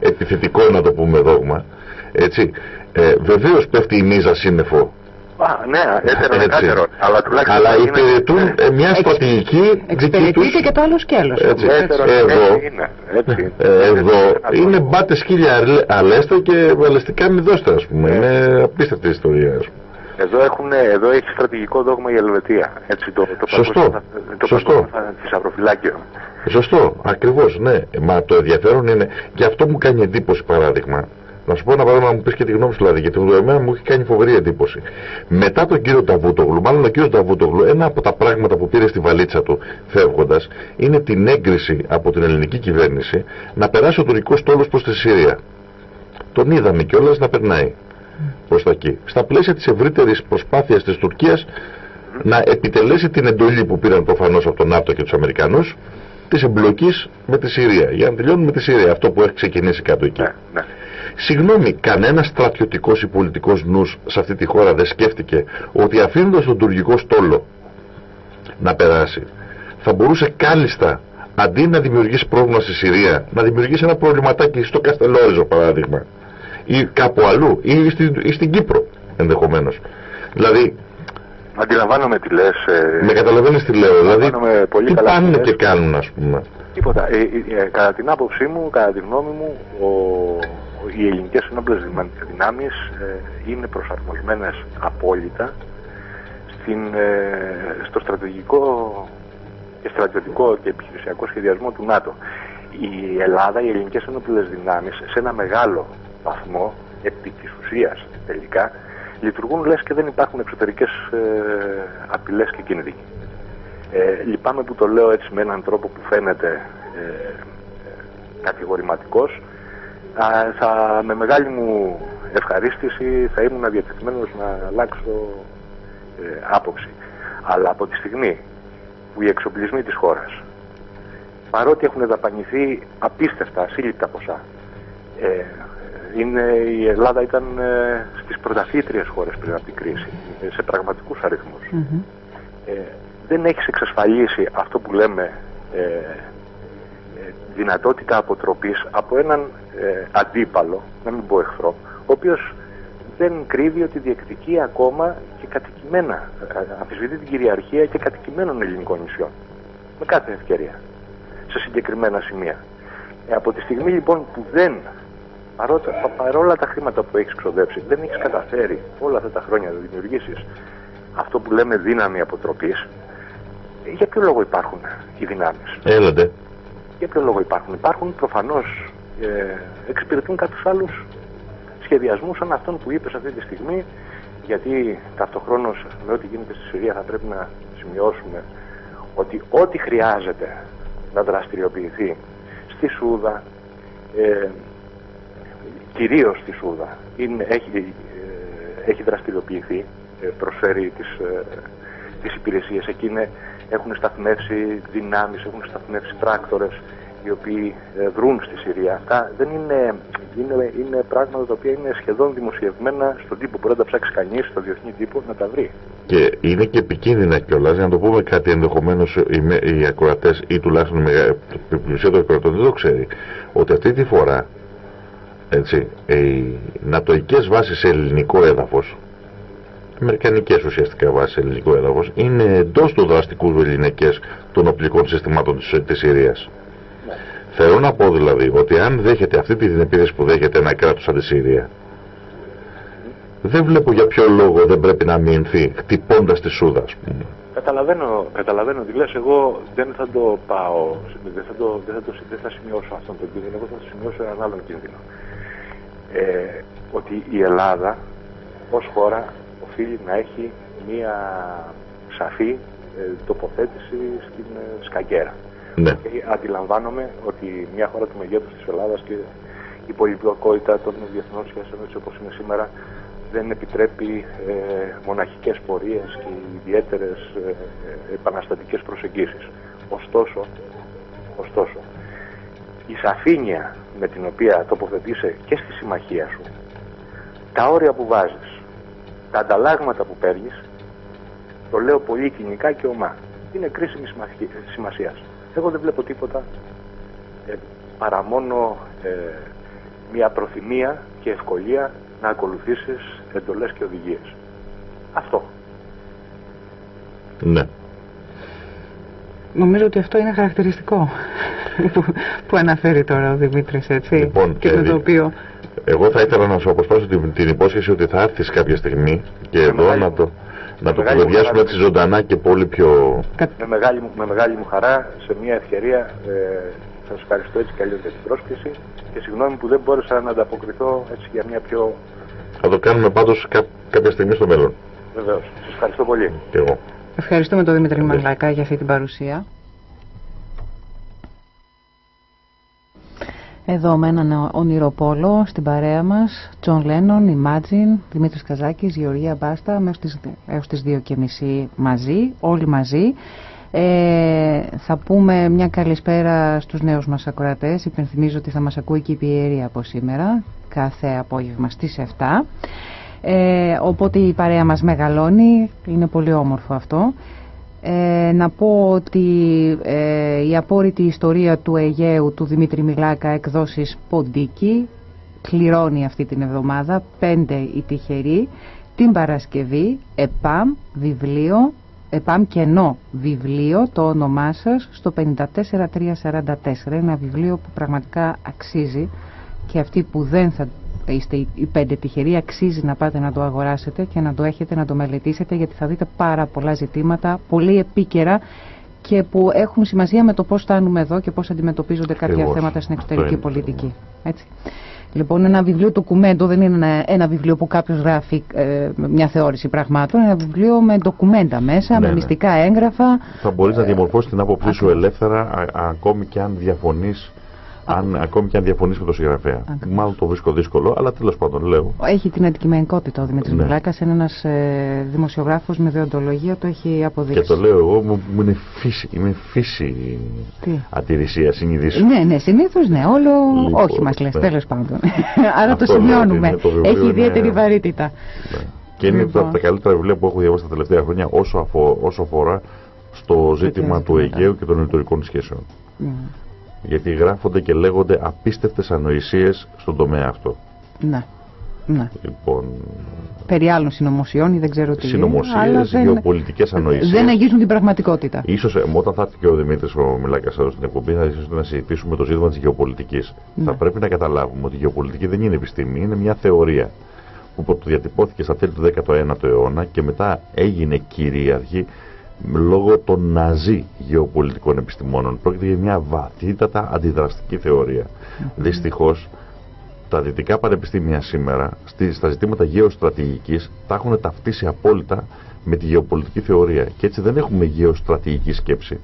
επιθετικό να το πούμε δόγμα, έτσι, ε, βεβαίως πέφτει η μίζα σύννεφο Α, ναι, έτερον κάτερον. Αλλά, τουλάχιστον αλλά είναι- υπηρετούν ε, μια στρατηγική δική Εξυπηρετείται τους και το άλλο σκέλος. Έτσι. Έτερον, Εδώ. έτσι είναι. Έτσι. Ε, εδώ Αυτό. είναι μπάτες σκύλια αλε- αλέστα και βαλαιστικά μη δώστε ας πούμε. Ναι. Είναι απίστευτη η ιστορία ας πούμε. Εδώ, έχουν, εδώ έχει στρατηγικό δόγμα η Ελβετία. Έτσι, το, το Σωστό. παγκόσμιο- Το Σωστό. παγκόσμιο θησαυροφυλάκιο. Σωστό, ακριβώς, ναι. Μα το ενδιαφέρον είναι και αυτό μου κάνει εντύπωση παράδειγμα. Να σου πω ένα παράδειγμα να μου πεις και τη γνώμη σου δηλαδή, γιατί εμένα μου έχει κάνει φοβερή εντύπωση. Μετά τον κύριο Ταβούτογλου, μάλλον ο κύριο Ταβούτογλου, ένα από τα πράγματα που πήρε στη βαλίτσα του φεύγοντας είναι την έγκριση από την ελληνική κυβέρνηση να περάσει ο τουρκικός στόλο προς τη Συρία. Τον είδαμε κιόλας να περνάει προς τα εκεί. Στα πλαίσια της ευρύτερης προσπάθειας της Τουρκίας να επιτελέσει την εντολή που πήραν προφανώς από τον ΝΑΤΟ και τους Αμερικανούς της εμπλοκής με τη Συρία. Για να τελειώνουμε με τη Συρία, αυτό που έχει ξεκινήσει κάτω εκεί. Ναι, ναι. Συγγνώμη, κανένας στρατιωτικός ή πολιτικός νους σε αυτή τη χώρα δεν σκέφτηκε ότι αφήνοντας τον τουρκικό στόλο να περάσει, θα μπορούσε κάλλιστα αντί να δημιουργήσει πρόβλημα στη Συρία, να δημιουργήσει ένα προβληματάκι στο Καστελόριζο παράδειγμα, ή κάπου αλλού, ή στην, ή στην Κύπρο ενδεχομένως. Δηλαδή, Αντιλαμβάνομαι τι λες. ε, με καταλαβαίνεις τι λέω, δηλαδή, Αντιλαμβάνομαι πολύ τι καλά τι πάνε λες. και κάνουν, ας πούμε. Τίποτα. Ε, ε, ε, κατά την άποψή μου, κατά τη γνώμη μου, ο, οι ελληνικές ενόπλες δυνα- δυνάμεις ε, είναι προσαρμοσμένες απόλυτα στην, ε, στο στρατηγικό και στρατιωτικό και επιχειρησιακό σχεδιασμό του ΝΑΤΟ. Η Ελλάδα, οι ελληνικές ενόπλες δυνάμεις, σε ένα μεγάλο βαθμό, επί της ουσίας τελικά, λειτουργούν λες και δεν υπάρχουν εξωτερικές ε, απειλές και κίνδυνοι. Ε, λυπάμαι που το λέω έτσι με έναν τρόπο που φαίνεται ε, ε, κατηγορηματικός. Α, θα, με μεγάλη μου ευχαρίστηση θα ήμουν διατεθειμένος να αλλάξω ε, άποψη. Αλλά από τη στιγμή που οι εξοπλισμοί της χώρας παρότι έχουν δαπανηθεί απίστευτα, ασύλληπτα ποσά ε, είναι, η Ελλάδα ήταν ε, στις πρωταθλήτριες χώρες πριν από την κρίση ε, σε πραγματικούς αριθμούς Μμμ. ε, δεν έχεις εξασφαλίσει αυτό που λέμε ε, ε, δυνατότητα αποτροπής από έναν ε, αντίπαλο, να μην πω εχθρό, ο οποίος δεν κρύβει ότι διεκδικεί ακόμα και κατοικημένα, ε, αμφισβητεί την κυριαρχία και κατοικημένων ελληνικών νησιών. Με κάθε ευκαιρία. Σε συγκεκριμένα σημεία. Ε, από τη στιγμή λοιπόν που δεν, παρότα, πα- παρόλα τα χρήματα που έχεις ξοδέψει, δεν έχεις καταφέρει όλα αυτά τα χρόνια να δημιουργήσεις αυτό που λέμε δύναμη αποτροπής, ε, για ποιο λόγο υπάρχουν οι δυνάμεις; Έλατε. Για ποιο λόγο υπάρχουν; Υπάρχουν προφανώς ε, εξυπηρετούν κάποιους άλλους σχεδιασμούς σαν αυτόν που είπες αυτή τη στιγμή γιατί ταυτοχρόνως με ό,τι γίνεται στη Συρία θα πρέπει να σημειώσουμε ότι ό,τι χρειάζεται να δραστηριοποιηθεί στη Σούδα ε, κυρίως στη Σούδα είναι, έχει, ε, έχει δραστηριοποιηθεί ε, προσφέρει τις, ε, τις υπηρεσίες εκεί είναι, έχουν σταθμεύσει δυνάμεις, έχουν σταθμεύσει πράκτορες οι οποίοι ε, δρούν στη Συρία. Αυτά δεν είναι, είναι, είναι πράγματα τα οποία είναι σχεδόν δημοσιευμένα στον τύπο. Μπορεί να τα ψάξει κανείς, στο διεθνή τύπο, να τα βρει. Και είναι και επικίνδυνα κιόλας, για να το πούμε κάτι ενδεχομένως οι, με- οι ακροατές ή τουλάχιστον η μεγα- η πλουσία των ακροατών δεν το ξέρει. Ότι αυτή τη φορά έτσι, οι νατοικέ βάσεις σε ελληνικό έδαφος, αμερικανικές ουσιαστικά βάσεις σε ελληνικό έδαφος, είναι εντός του δραστικού ελληνικές των οπλικών συστημάτων της Συρίας. Θέλω να πω δηλαδή ότι αν δέχεται αυτή την επίθεση που δέχεται ένα κράτος σαν τη Συρία, δεν βλέπω για ποιο λόγο δεν πρέπει να αμυνθεί χτυπώντας τη σούδα, ας πούμε. Καταλαβαίνω, καταλαβαίνω τι λες. Εγώ δεν θα το πάω, δεν θα, το, δεν θα, το, δεν θα σημειώσω αυτόν τον κίνδυνο, εγώ θα το σημειώσω έναν άλλον κίνδυνο. Ε, ότι η Ελλάδα ως χώρα οφείλει να έχει μία σαφή ε, τοποθέτηση στην ε, Σκαγκέρα. Ναι. Και αντιλαμβάνομαι ότι μια χώρα του μεγέθους της Ελλάδας και η πολυπλοκότητα των διεθνών σχέσεων έτσι όπως είναι σήμερα δεν επιτρέπει ε, μοναχικές πορείες και ιδιαίτερες ε, ε, επαναστατικές προσεγγίσεις. Ωστόσο, ωστόσο, η σαφήνεια με την οποία τοποθετείσαι και στη συμμαχία σου, τα όρια που βάζεις, τα ανταλλάγματα που παίρνεις, το λέω πολύ κοινικά και ομά, είναι κρίσιμη σημασίας. Εγώ δεν βλέπω τίποτα ε, παρά μόνο ε, μια προθυμία και ευκολία να ακολουθήσεις εντολές και οδηγίες. Αυτό. Ναι. Νομίζω ότι αυτό είναι χαρακτηριστικό που, [laughs] που αναφέρει τώρα ο Δημήτρης, έτσι. Λοιπόν, και με το οποίο... Εγώ θα ήθελα να σου αποσπάσω την, την υπόσχεση ότι θα έρθεις κάποια στιγμή και με εδώ να το, να το κουβεντιάσουμε έτσι ζωντανά και πολύ πιο... Με μεγάλη, με μεγάλη μου χαρά, σε μια ευκαιρία, ε, σας ευχαριστώ έτσι καλύτερα για την πρόσκληση και συγγνώμη που δεν μπόρεσα να ανταποκριθώ έτσι για μια πιο... Θα το κάνουμε πάντως κά, κάποια στιγμή στο μέλλον. Βεβαίως. Σας ευχαριστώ πολύ. Και εγώ. Ευχαριστούμε τον Δημήτρη Μαγλακά για αυτή την παρουσία. Εδώ με έναν ονειροπόλο στην παρέα μας, Τζον Λένον, Imagine, Δημήτρης Καζάκης, Γεωργία Μπάστα, έως τις, έως τις και μισή μαζί, όλοι μαζί. Ε, θα πούμε μια καλησπέρα στους νέους μας ακροατές. Υπενθυμίζω ότι θα μας ακούει και η Πιερία από σήμερα, κάθε απόγευμα στις 7. Ε, οπότε η παρέα μας μεγαλώνει, είναι πολύ όμορφο αυτό. Ε, να πω ότι ε, η απόρριτη ιστορία του Αιγαίου του Δημήτρη Μιλάκα εκδόσεις Ποντίκη κληρώνει αυτή την εβδομάδα πέντε η τυχεροί την Παρασκευή ΕΠΑΜ βιβλίο ΕΠΑΜ κενό βιβλίο το όνομά σας στο 54344 ένα βιβλίο που πραγματικά αξίζει και αυτοί που δεν θα είστε οι πέντε τυχεροί, αξίζει να πάτε να το αγοράσετε και να το έχετε, να το μελετήσετε γιατί θα δείτε πάρα πολλά ζητήματα, πολύ επίκαιρα και που έχουν σημασία με το πώς φτάνουμε εδώ και πώς αντιμετωπίζονται κάποια θέματα στην εξωτερική πολιτική. Έτσι. Λοιπόν, ένα βιβλίο του κουμέντο δεν είναι ένα, ένα βιβλίο που κάποιος γράφει ε, μια θεώρηση πραγμάτων. Είναι ένα βιβλίο με ντοκουμέντα μέσα, ναι, με ναι. μυστικά έγγραφα. Θα μπορείς να διαμορφώσεις την άποψή σου ελεύθερα, α, ακόμη και αν διαφωνείς αν, ακόμη και αν διαφωνείς με τον συγγραφέα. Μάλλον το βρίσκω δύσκολο, αλλά τέλος πάντων λέω. Έχει την αντικειμενικότητα ο Δημήτρης ναι. Μιλάκα. Είναι ένας ε, δημοσιογράφος με διοντολογία, το έχει αποδείξει. Και το λέω εγώ, μου, μου είναι φύση, είμαι φύση αντιρρησία, συνειδήσεω. Ναι, ναι, συνήθως ναι, όλο. Λοιπόν, όχι, μας λες, ναι. τέλος πάντων. [laughs] Άρα το σημειώνουμε. Το έχει ιδιαίτερη βαρύτητα. Ναι. Και είναι λοιπόν. από τα καλύτερα βιβλία που έχω διαβάσει τα τελευταία χρόνια όσο, αφο, όσο αφορά στο ζήτημα του Αιγαίου και των λειτουργικών σχέσεων. Ναι γιατί γράφονται και λέγονται απίστευτες ανοησίες στον τομέα αυτό. Ναι. Ναι. Λοιπόν, Περί άλλων συνωμοσιών ή δεν ξέρω τι. Συνωμοσίες, δεν... γεωπολιτικές ανοησίες. Δεν αγγίζουν την πραγματικότητα. Ίσως ε, όταν θα έρθει και ο Δημήτρης ο Μιλάκας εδώ στην εκπομπή θα ίσως να συζητήσουμε το ζήτημα της γεωπολιτικής. Ναι. Θα πρέπει να καταλάβουμε ότι η γεωπολιτική δεν είναι επιστήμη, είναι μια θεωρία που διατυπώθηκε στα τέλη του 19ου αιώνα και μετά έγινε κυρίαρχη λόγω των ναζί γεωπολιτικών επιστημόνων. Πρόκειται για μια βαθύτατα αντιδραστική θεωρία. Mm Δυστυχώς, τα δυτικά πανεπιστήμια σήμερα στα ζητήματα γεωστρατηγικής τα έχουν ταυτίσει απόλυτα με τη γεωπολιτική θεωρία. Και έτσι δεν έχουμε γεωστρατηγική σκέψη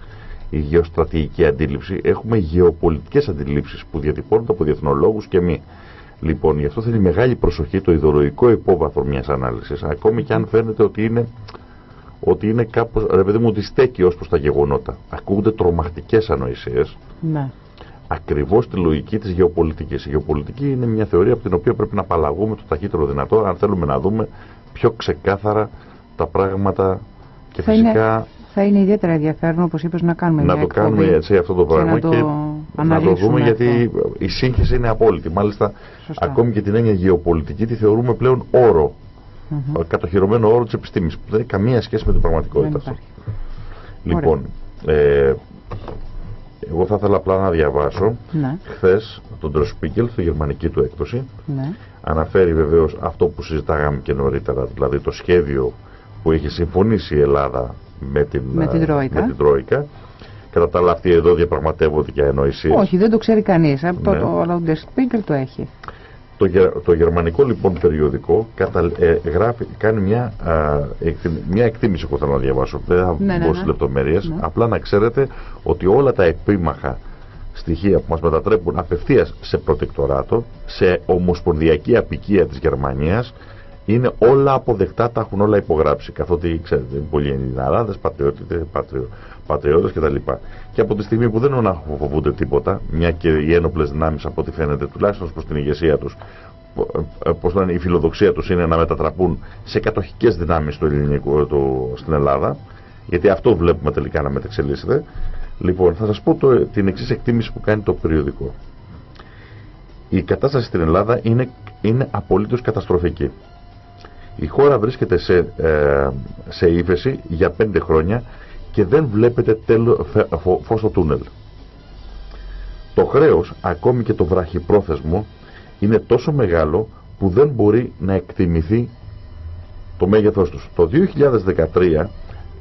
η γεωστρατηγική αντίληψη, έχουμε γεωπολιτικές αντιλήψεις που διατυπώνονται από διεθνολόγους και μη. Λοιπόν, γι' αυτό θέλει μεγάλη προσοχή το ιδεολογικό υπόβαθρο μιας ανάλυσης, ακόμη και αν φαίνεται ότι είναι ότι είναι κάπως, ρε παιδί μου, ότι στέκει ως προς τα γεγονότα. Ακούγονται τρομακτικές ανοησίες. Ναι. Ακριβώς τη λογική της γεωπολιτικής. Η γεωπολιτική είναι μια θεωρία από την οποία πρέπει να απαλλαγούμε το ταχύτερο δυνατό αν θέλουμε να δούμε πιο ξεκάθαρα τα πράγματα και θα φυσικά... Είναι, θα είναι ιδιαίτερα ενδιαφέρον, όπως είπες, να κάνουμε Να το κάνουμε έτσι αυτό το πράγμα και, να το, δούμε γιατί η σύγχυση είναι απόλυτη. Μάλιστα, ακόμη και την έννοια γεωπολιτική τη θεωρούμε πλέον όρο mm-hmm. κατοχυρωμένο όρο της επιστήμης που δεν έχει καμία σχέση με την πραγματικότητα. Λοιπόν, ε, εγώ θα ήθελα απλά να διαβάσω. Ναι. Χθες τον Τροσπίγκελ, στη γερμανική του έκδοση, ναι. αναφέρει βεβαίως αυτό που συζητάγαμε και νωρίτερα, δηλαδή το σχέδιο που είχε συμφωνήσει η Ελλάδα με την, με την, Τρόικα. Με την Τρόικα. Κατά τα άλλα, αυτοί εδώ διαπραγματεύονται για εννοησίες. Όχι, δεν το ξέρει κανείς. Αυτό ναι. το, το το έχει. Το, το γερμανικό λοιπόν περιοδικό κατα, ε, γράφει, κάνει μια, α, μια εκτίμηση που θέλω να διαβάσω. Δεν θα ναι, ναι μπω ναι, στι λεπτομέρειες. Ναι. Απλά να ξέρετε ότι όλα τα επίμαχα στοιχεία που μας μετατρέπουν απευθείας σε προτεκτοράτο, σε ομοσπονδιακή απικία της Γερμανίας, είναι όλα αποδεκτά, τα έχουν όλα υπογράψει. Καθότι ξέρετε, είναι πολλοί Ελληναράδε, πατριώτε, πατριώτες κτλ. Και από τη στιγμή που δεν φοβούνται τίποτα, μια και οι ένοπλες δυνάμεις από ό,τι φαίνεται τουλάχιστον προς την ηγεσία τους, ε, πώς λένε, η φιλοδοξία τους είναι να μετατραπούν σε κατοχικές δυνάμεις του ελληνικού του, στην Ελλάδα, γιατί αυτό βλέπουμε τελικά να μεταξελίσσεται. Λοιπόν, θα σας πω το, την εξής εκτίμηση που κάνει το περιοδικό. Η κατάσταση στην Ελλάδα είναι, είναι απολύτως καταστροφική. Η χώρα βρίσκεται σε, ε, σε ύφεση για πέντε χρόνια και δεν βλέπετε τέλος, φως στο τούνελ. Το χρέος, ακόμη και το βραχυπρόθεσμο, είναι τόσο μεγάλο που δεν μπορεί να εκτιμηθεί το μέγεθός τους. Το 2013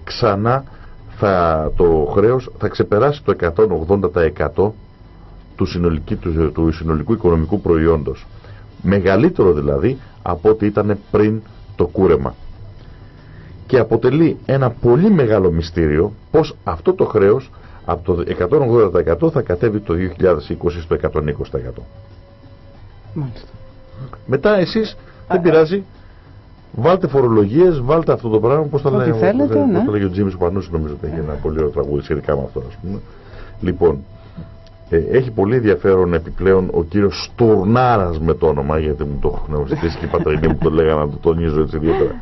ξανά θα, το χρέος θα ξεπεράσει το 180% του, συνολικού, του, του συνολικού οικονομικού προϊόντος. Μεγαλύτερο δηλαδή από ό,τι ήταν πριν το κούρεμα. Και αποτελεί ένα πολύ μεγάλο μυστήριο πως αυτό το χρέος από το 180% θα κατέβει το 2020 στο 120%. Μάλιστα. Μετά εσείς δεν πειράζει Βάλτε φορολογίες, βάλτε αυτό το πράγμα. Πώς θα λέει, θέλετε, ναι. το λέγει ο Τζίμις Πανούση, νομίζω ότι έχει ένα πολύ ωραίο τραγούδι σχετικά με αυτό, ας πούμε. Λοιπόν, ε, έχει πολύ ενδιαφέρον επιπλέον ο κύριος Στουρνάρας με το όνομα, γιατί μου το έχουν ζητήσει και οι πατρινοί μου το λέγανε να το τονίζω έτσι ιδιαίτερα.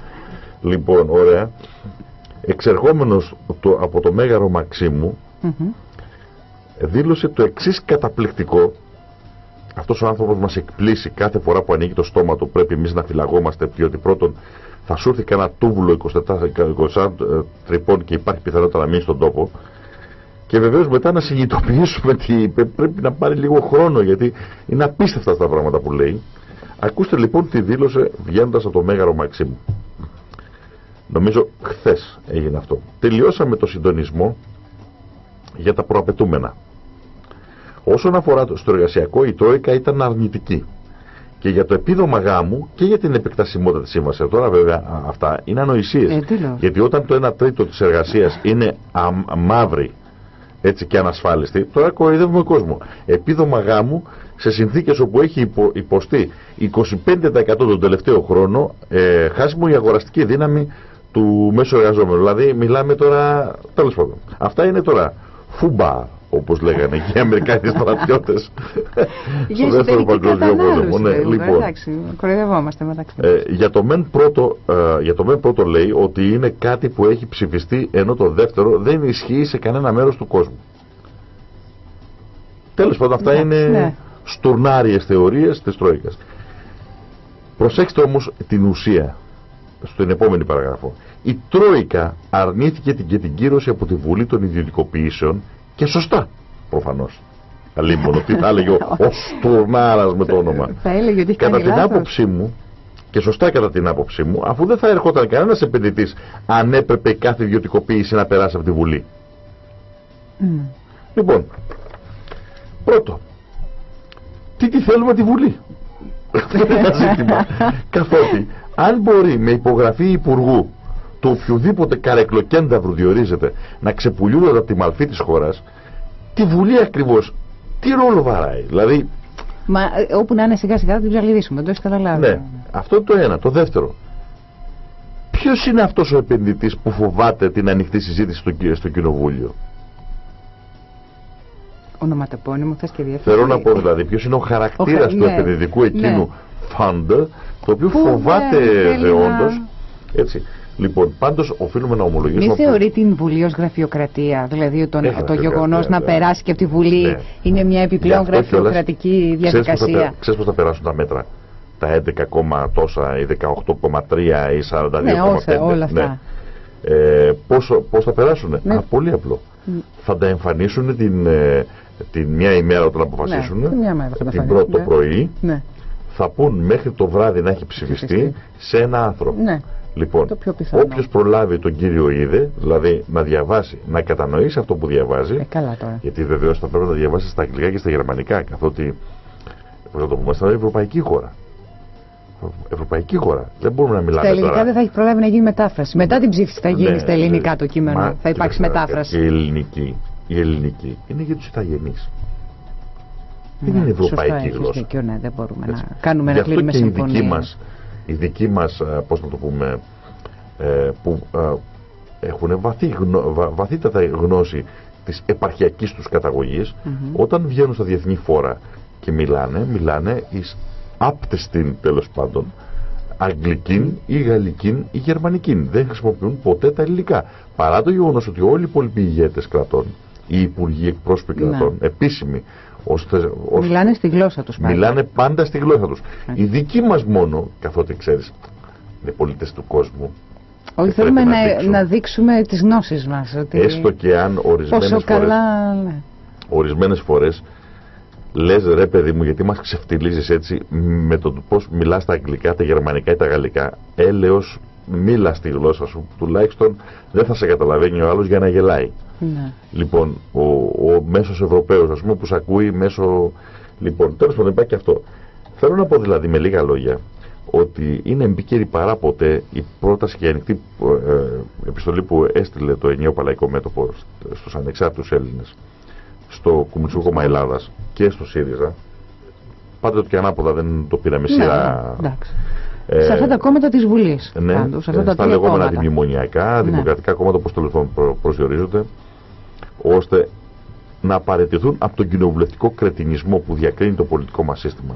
Λοιπόν, ωραία. Εξερχόμενος από το μέγαρο Μαξίμου, mm δήλωσε το εξής καταπληκτικό. Αυτός ο άνθρωπος μας εκπλήσει κάθε φορά που ανοίγει το στόμα του πρέπει εμείς να φυλαγόμαστε διότι πρώτον θα σου έρθει κανένα τούβλο 24, τρυπών και υπάρχει πιθανότητα να μείνει στον τόπο. Και βεβαίως μετά να συνειδητοποιήσουμε ότι πρέπει να πάρει λίγο χρόνο γιατί είναι απίστευτα αυτά τα πράγματα που λέει. Ακούστε λοιπόν τι δήλωσε βγαίνοντας από το Μέγαρο Μαξίμου νομίζω χθες έγινε αυτό τελειώσαμε το συντονισμό για τα προαπαιτούμενα Όσον αφορά το, στο εργασιακό, η Τρόικα ήταν αρνητική. Και για το επίδομα γάμου και για την επεκτασιμότητα της σύμβασης. Τώρα, βέβαια, αυτά είναι ανοησίες. Ε, Γιατί όταν το 1 τρίτο της εργασίας είναι α, μαύρη έτσι και ανασφάλιστη, τώρα κοροϊδεύουμε κόσμο. Επίδομα γάμου σε συνθήκες όπου έχει υπο, υποστεί 25% τον τελευταίο χρόνο ε, χάσιμο η αγοραστική δύναμη του μέσου εργαζόμενου. Δηλαδή, μιλάμε τώρα. Τέλος πάντων. Αυτά είναι τώρα φούμπα, όπως λέγανε και οι Αμερικάνοι στρατιώτες στο δεύτερο παγκόσμιο πόλεμο. Ναι, λοιπόν, εντάξει, κοροϊδευόμαστε μεταξύ ε, για, το μεν πρώτο, ε, για το μεν πρώτο λέει ότι είναι κάτι που έχει ψηφιστεί ενώ το δεύτερο δεν ισχύει σε κανένα μέρος του κόσμου. Τέλος πάντων αυτά ναι, είναι ναι. στουρνάριες θεωρίες της Τρόικας. Προσέξτε όμως την ουσία στην επόμενη παραγραφό. Η Τρόικα αρνήθηκε την, την κύρωση από τη Βουλή των Ιδιωτικοποιήσεων και σωστά, προφανώς. Αλίμονο, τι θα έλεγε ο, ο Στουρνάρας με το όνομα. Θα έλεγε ότι Κατά την άποψή μου, και σωστά κατά την άποψή μου, αφού δεν θα ερχόταν κανένας επενδυτής αν έπρεπε κάθε ιδιωτικοποίηση να περάσει από τη Βουλή. Λοιπόν, πρώτο, τι τη θέλουμε τη Βουλή; Αυτό [laughs] είναι ένα ζήτημα. Καθότι, αν μπορεί με υπογραφή υπουργού το οποιοδήποτε καρεκλοκένταυρο διορίζεται να ξεπουλιούνται από τη μαλφή της χώρας τη Βουλή ακριβώς τι ρόλο βαράει; Δηλαδή Μα ε, όπου να είναι σιγά σιγά θα την ψαλιδίσουμε, δεν το έχεις καταλάβει. Ναι, αυτό είναι το ένα. Το δεύτερο. Ποιος είναι αυτός ο επενδυτής που φοβάται την ανοιχτή συζήτηση στο, στο κοινοβούλιο; Ονοματεπώνυμο, θες και διεύθυνση. Θέλω να πω δηλαδή ποιος είναι ο χαρακτήρας του ναι, επενδυτικού εκείνου ναι. fund, το οποίο φοβάται δεόντως. Έτσι. Λοιπόν, πάντως οφείλουμε να ομολογήσουμε. Μην θεωρεί την Βουλή ως γραφειοκρατία. Δηλαδή το, το γεγονός να περάσει και από τη Βουλή ναι. είναι μια επιπλέον γραφειοκρατική διαδικασία. Ξέρεις πώς θα περάσουν τα μέτρα; Τα 11, τόσα, ή 18,3 ή 42,5. Ναι, όσα, όλα αυτά. Ναι. Ε, πώς, θα περάσουν. Ναι. Α, πολύ απλό. Θα τα εμφανίσουν την, ε, την μια ημέρα όταν αποφασίσουν. Ναι, την πρώτο το πρωί. Ναι. Θα πούν μέχρι το βράδυ να έχει ψηφιστεί σε ένα άνθρωπο. Ναι. Λοιπόν, όποιος προλάβει τον κύριο είδε, δηλαδή να διαβάσει, να κατανοήσει αυτό που διαβάζει. Ε, καλά τώρα. Γιατί βεβαίως θα πρέπει να διαβάσει στα αγγλικά και στα γερμανικά, καθότι. Πώ να το πούμε, στην ευρωπαϊκή χώρα. Ευρωπαϊκή χώρα. Δεν μπορούμε να μιλάμε. Στα ελληνικά τώρα. δεν θα έχει προλάβει να γίνει μετάφραση. Μετά την ψήφιση θα γίνει ναι, στα ελληνικά ναι, το κείμενο. Μα, θα υπάρξει μετάφραση. Η ελληνική, η ελληνική είναι για τους Ιταλιανεί. Δεν είναι ευρωπαϊκή γλώσσα. ναι, δεν μπορούμε να κάνουμε ένα κλίμα συμφωνία οι δικοί μας, ε, πώς να το πούμε, ε, που ε, έχουν βαθύ, βαθύτατα γνώση της επαρχιακής τους καταγωγής, όταν βγαίνουν στα διεθνή φόρα και μιλάνε, μιλάνε εις άπτεστην τέλος πάντων, αγγλικήν ή γαλλικήν ή γερμανικήν. Δεν χρησιμοποιούν ποτέ τα ελληνικά. Παρά το γεγονός ότι όλοι οι υπόλοιποι ηγέτες κρατών, οι υπουργοί εκπρόσωποι ναι. κρατών, επίσημοι, ως, ως, μιλάνε στη γλώσσα τους πάντα. Μιλάνε πάντα στη γλώσσα τους. Ναι. Οι δικοί μας μόνο, καθότι ξέρεις, είναι πολίτες του κόσμου. Όχι, θέλουμε να, να, δείξουμε τις γνώσεις μας. Ότι... Έστω και αν ορισμένες Πόσο φορές, καλά... Ναι. ορισμένες φορές λες ρε παιδί μου γιατί μας ξεφτιλίζεις έτσι με το πώς μιλάς στα αγγλικά, τα γερμανικά ή τα γαλλικά. Έλεος μίλα στη γλώσσα σου, τουλάχιστον δεν θα σε καταλαβαίνει ο άλλος για να γελάει. Ναι. Λοιπόν, ο, ο μέσος Ευρωπαίος, ας πούμε, που σε ακούει μέσω... Λοιπόν, τέλος πάντων υπάρχει και αυτό. Θέλω να πω δηλαδή με λίγα λόγια ότι είναι επίκαιρη παρά ποτέ η πρόταση και η ανοιχτή ε, επιστολή που έστειλε το ενιαίο παλαϊκό μέτωπο στους ανεξάρτητους Έλληνες στο Κομμουνιστικό Κόμμα Ελλάδας και στο ΣΥΡΙΖΑ πάντοτε και ανάποδα δεν το πήραμε Ναι, σειρά εντάξει. σε αυτά τα κόμματα της Βουλής. ναι, πάντως, σε αυτά τα στα τρία λεγόμενα κόμματα. αντιμνημονιακά, Ναι. δημοκρατικά κόμματα όπως τέλος πάντων προ- προσδιορίζονται, ώστε να παραιτηθούν από τον κοινοβουλευτικό κρετινισμό που διακρίνει το πολιτικό μας σύστημα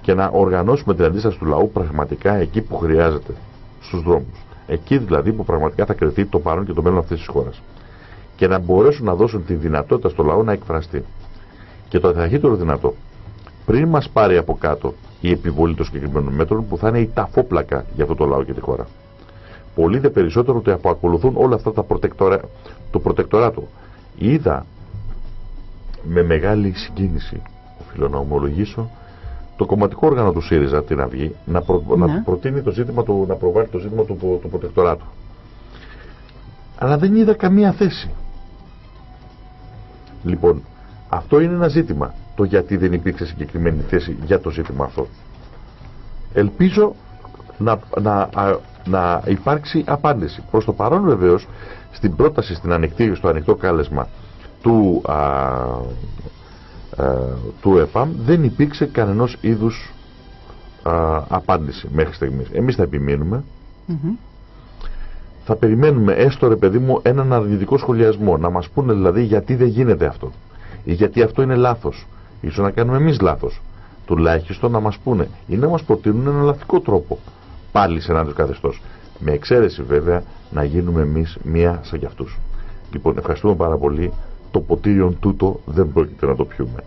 και να οργανώσουμε την αντίσταση του λαού πραγματικά εκεί που χρειάζεται, στους δρόμους. Εκεί δηλαδή που πραγματικά θα κρεθεί το παρόν και το μέλλον αυτής της χώρας. Και να μπορέσουν να δώσουν τη δυνατότητα στο λαό να εκφραστεί. Και το ταχύτερο δυνατό, πριν μας πάρει από κάτω η επιβολή των συγκεκριμένων μέτρων που θα είναι η ταφόπλακα για αυτό το λαό και τη χώρα. Πολύ δε περισσότερο ότι απακολουθούν όλα αυτά τα προτεκτορα... το προτεκτοράτο. Είδα με μεγάλη συγκίνηση, οφείλω να ομολογήσω, το κομματικό όργανο του ΣΥΡΙΖΑ, την Αυγή, να, προ... Ναι. να προτείνει το ζήτημα του, να προβάλλει το ζήτημα του, του προτεκτοράτου. Αλλά δεν είδα καμία θέση. Λοιπόν, αυτό είναι ένα ζήτημα. Το γιατί δεν υπήρξε συγκεκριμένη θέση για το ζήτημα αυτό. Ελπίζω να, να, α- να υπάρξει απάντηση. Προς το παρόν βεβαίως στην πρόταση στην ανοιχτή, στο ανοιχτό κάλεσμα του, α, α, του ΕΠΑΜ δεν υπήρξε κανενός είδους α, απάντηση μέχρι στιγμής. Εμείς θα επιμείνουμε. Μμμ. θα περιμένουμε έστω ρε παιδί μου έναν αρνητικό σχολιασμό. Να μας πούνε δηλαδή γιατί δεν γίνεται αυτό. Ή γιατί αυτό είναι λάθος. Ίσως να κάνουμε εμείς λάθος. Τουλάχιστον να μας πούνε. Ή να μας προτείνουν έναν λαθικό τρόπο. Πάλι σε ένα τέτοιο καθεστώς. Με εξαίρεση βέβαια να γίνουμε εμείς μία σαν κι αυτούς λοιπόν ευχαριστούμε πάρα πολύ το ποτήριον τούτο δεν πρόκειται να το πιούμε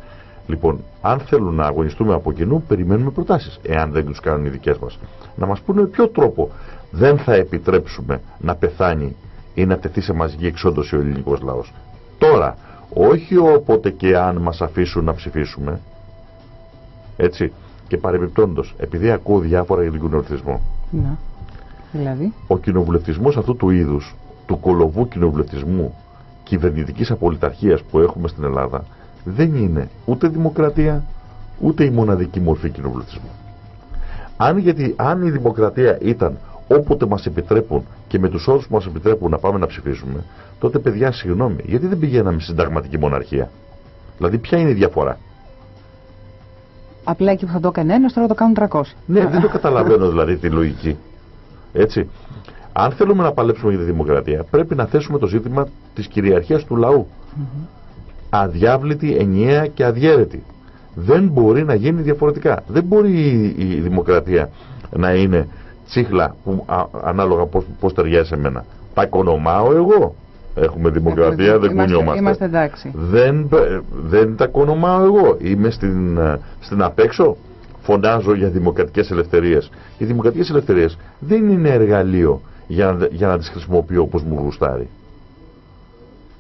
Λοιπόν, αν θέλουν να αγωνιστούμε από κοινού, περιμένουμε προτάσεις. Εάν δεν τους κάνουν οι δικές μας. Να μας πούνε με ποιο τρόπο δεν θα επιτρέψουμε να πεθάνει ή να τεθεί σε μαζική εξόντωση ο ελληνικός λαός. Τώρα, όχι όποτε και αν μας αφήσουν να ψηφίσουμε. Έτσι. Και παρεμπιπτόντως, επειδή ακούω διάφορα για τον κοινοβουλευτισμό, Να. Δηλαδή; ο κοινοβουλευτισμός αυτού του είδους, του κολοβού κοινοβουλευτισμού κυβερνητικής απολυταρχίας που έχουμε στην Ελλάδα, δεν είναι ούτε δημοκρατία, ούτε η μοναδική μορφή κοινοβουλευτισμού. Αν, γιατί, αν η δημοκρατία ήταν όποτε μας επιτρέπουν και με τους όρους που μας επιτρέπουν να πάμε να ψηφίσουμε, τότε παιδιά συγγνώμη, γιατί δεν πηγαίναμε στην συνταγματική μοναρχία; Δηλαδή ποια είναι η διαφορά; Απλά εκεί που θα το έκανε ένας, τώρα το κάνουν 300. Ναι, δεν το καταλαβαίνω δηλαδή τη λογική. Έτσι. Αν θέλουμε να παλέψουμε για τη δημοκρατία, πρέπει να θέσουμε το ζήτημα της κυριαρχίας του λαού. Αδιάβλητη, ενιαία και αδιέρετη. Δεν μπορεί να γίνει διαφορετικά. Δεν μπορεί η, η δημοκρατία να είναι τσίχλα που α- ανάλογα πώς, πώς ταιριάζει σε μένα. Τα οικονομάω εγώ. Έχουμε δημοκρατία, δεν είμαστε, κουνιόμαστε. είμαστε εντάξει. Δεν, ε, δεν τα οικονομάω εγώ. Είμαι στην, ε, στην απέξω. Φωνάζω για δημοκρατικές ελευθερίες. Οι δημοκρατικές ελευθερίες δεν είναι εργαλείο για να, για να τις χρησιμοποιώ όπως μου γουστάρει.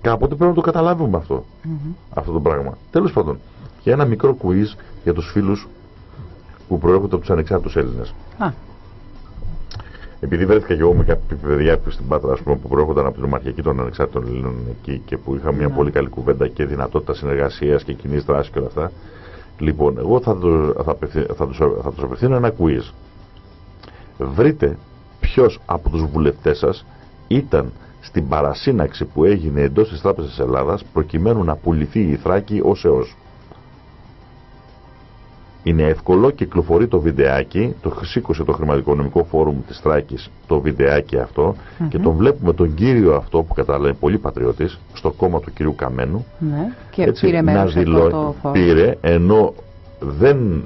Κάποτε πρέπει να το καταλάβουμε αυτό, αυτό το πράγμα. Τέλος πάντων, για ένα μικρό quiz για τους φίλους που προέρχονται από τους ανεξάρτητους Έλληνες. Α, Επειδή βρέθηκα και εγώ με κάποια παιδιά που στην Πάτρα ας πούμε, που προέρχονταν από την ομαρχιακή των ανεξάρτητων Ελλήνων εκεί και που είχαμε μια Ναι. πολύ καλή κουβέντα και δυνατότητα συνεργασίας και κοινής δράσης και όλα αυτά. Λοιπόν, εγώ θα, το, θα, απευθύ- θα, τους, θα τους απευθύνω ένα quiz. Βρείτε ποιος από τους βουλευτές σας ήταν στην παρασύναξη που έγινε εντός της Τράπεζας Ελλάδας προκειμένου να πουληθεί η Θράκη ως εώς. Είναι εύκολο, κυκλοφορεί το βιντεάκι, το σήκωσε το χρηματοοικονομικό φόρουμ της Θράκης το βιντεάκι αυτό και τον βλέπουμε τον κύριο αυτό που καταλαβαίνει πολύ πατριώτης στο κόμμα του κυρίου Καμένου ναι. Και έτσι, πήρε να μέρος σε αυτό δηλώ- το φόρο. πήρε ενώ δεν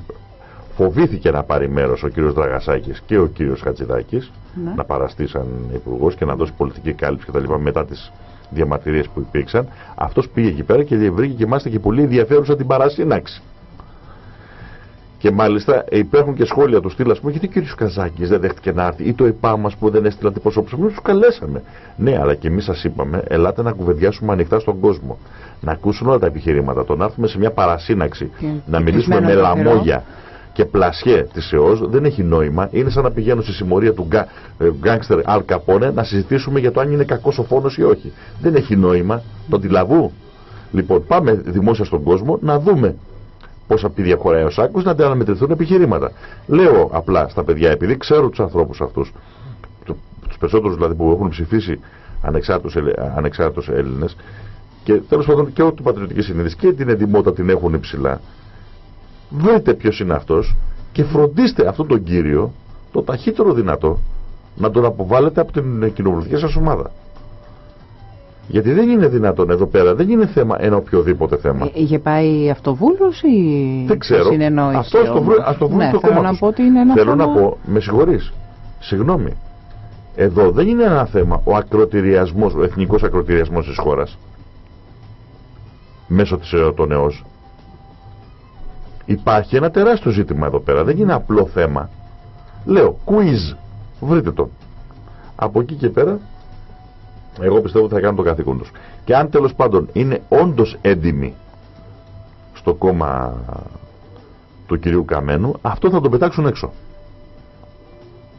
φοβήθηκε να πάρει μέρος ο κύριος Δραγασάκης και ο κύριος Χατζηδάκης Ναι. να παραστεί σαν υπουργός και να δώσει πολιτική κάλυψη κτλ. μετά τις διαμαρτυρίες που υπήρξαν αυτός πήγε εκεί πέρα και βρήκε και μάλιστα και πολύ ενδιαφέρουσα την παρασύναξη Και μάλιστα υπάρχουν και σχόλια του στυλ, ας πούμε, γιατί ο κ. Καζάκης δεν δέχτηκε να έρθει, ή το ΕΠΑ μα που δεν έστειλε αντιπροσώπου. Εμεί τους καλέσαμε. Ναι, αλλά και εμείς σας είπαμε, ελάτε να κουβεντιάσουμε ανοιχτά στον κόσμο. Να ακούσουν όλα τα επιχειρήματα, το να έρθουμε σε μια παρασύναξη, να μιλήσουμε με λαμόγια και πλασιέ της ΕΟΣ δεν έχει νόημα. Είναι σαν να πηγαίνω στη συμμορία του γκάγκστερ Αλ Καπόνε να συζητήσουμε για το αν είναι κακός ο φόνος ή όχι. Δεν έχει νόημα. Το αντιλαβού. Λοιπόν, πάμε δημόσια στον κόσμο να δούμε πόσα πίδια χωράει ο Σάκος να αναμετρηθούν επιχειρήματα. Λέω απλά στα παιδιά, επειδή ξέρω τους ανθρώπους αυτούς, τους περισσότερους δηλαδή που έχουν ψηφίσει ανεξάρτητου Έλληνες, και τέλος πάντων και ό,τι πατριωτική συνείδηση και την εντυμότητα την έχουν υψηλά, βρείτε ποιος είναι αυτός και φροντίστε αυτόν τον κύριο το ταχύτερο δυνατό να τον αποβάλλετε από την κοινοβουλευτική σας ομάδα. Γιατί δεν είναι δυνατόν εδώ πέρα, δεν είναι θέμα ένα οποιοδήποτε θέμα. Ε, είχε πάει αυτοβούλος ή δεν ξέρω. συνεννόηση. Αυτό το βρει, ας το βρει ναι, στο θέλω να πω ότι είναι ένα Θέλω να πω, με συγχωρείς. Συγγνώμη. Εδώ δεν είναι ένα θέμα ο ακροτηριασμός, ο εθνικός ακροτηριασμός της χώρας μέσω της ε, των ΕΟΣ. Υπάρχει ένα τεράστιο ζήτημα εδώ πέρα. Δεν είναι απλό θέμα. Λέω, quiz. Βρείτε το. Από εκεί και πέρα εγώ πιστεύω ότι θα κάνουν το καθήκον τους. Και αν τέλος πάντων είναι όντως έντιμοι στο κόμμα του κυρίου Καμένου, αυτό θα τον πετάξουν έξω.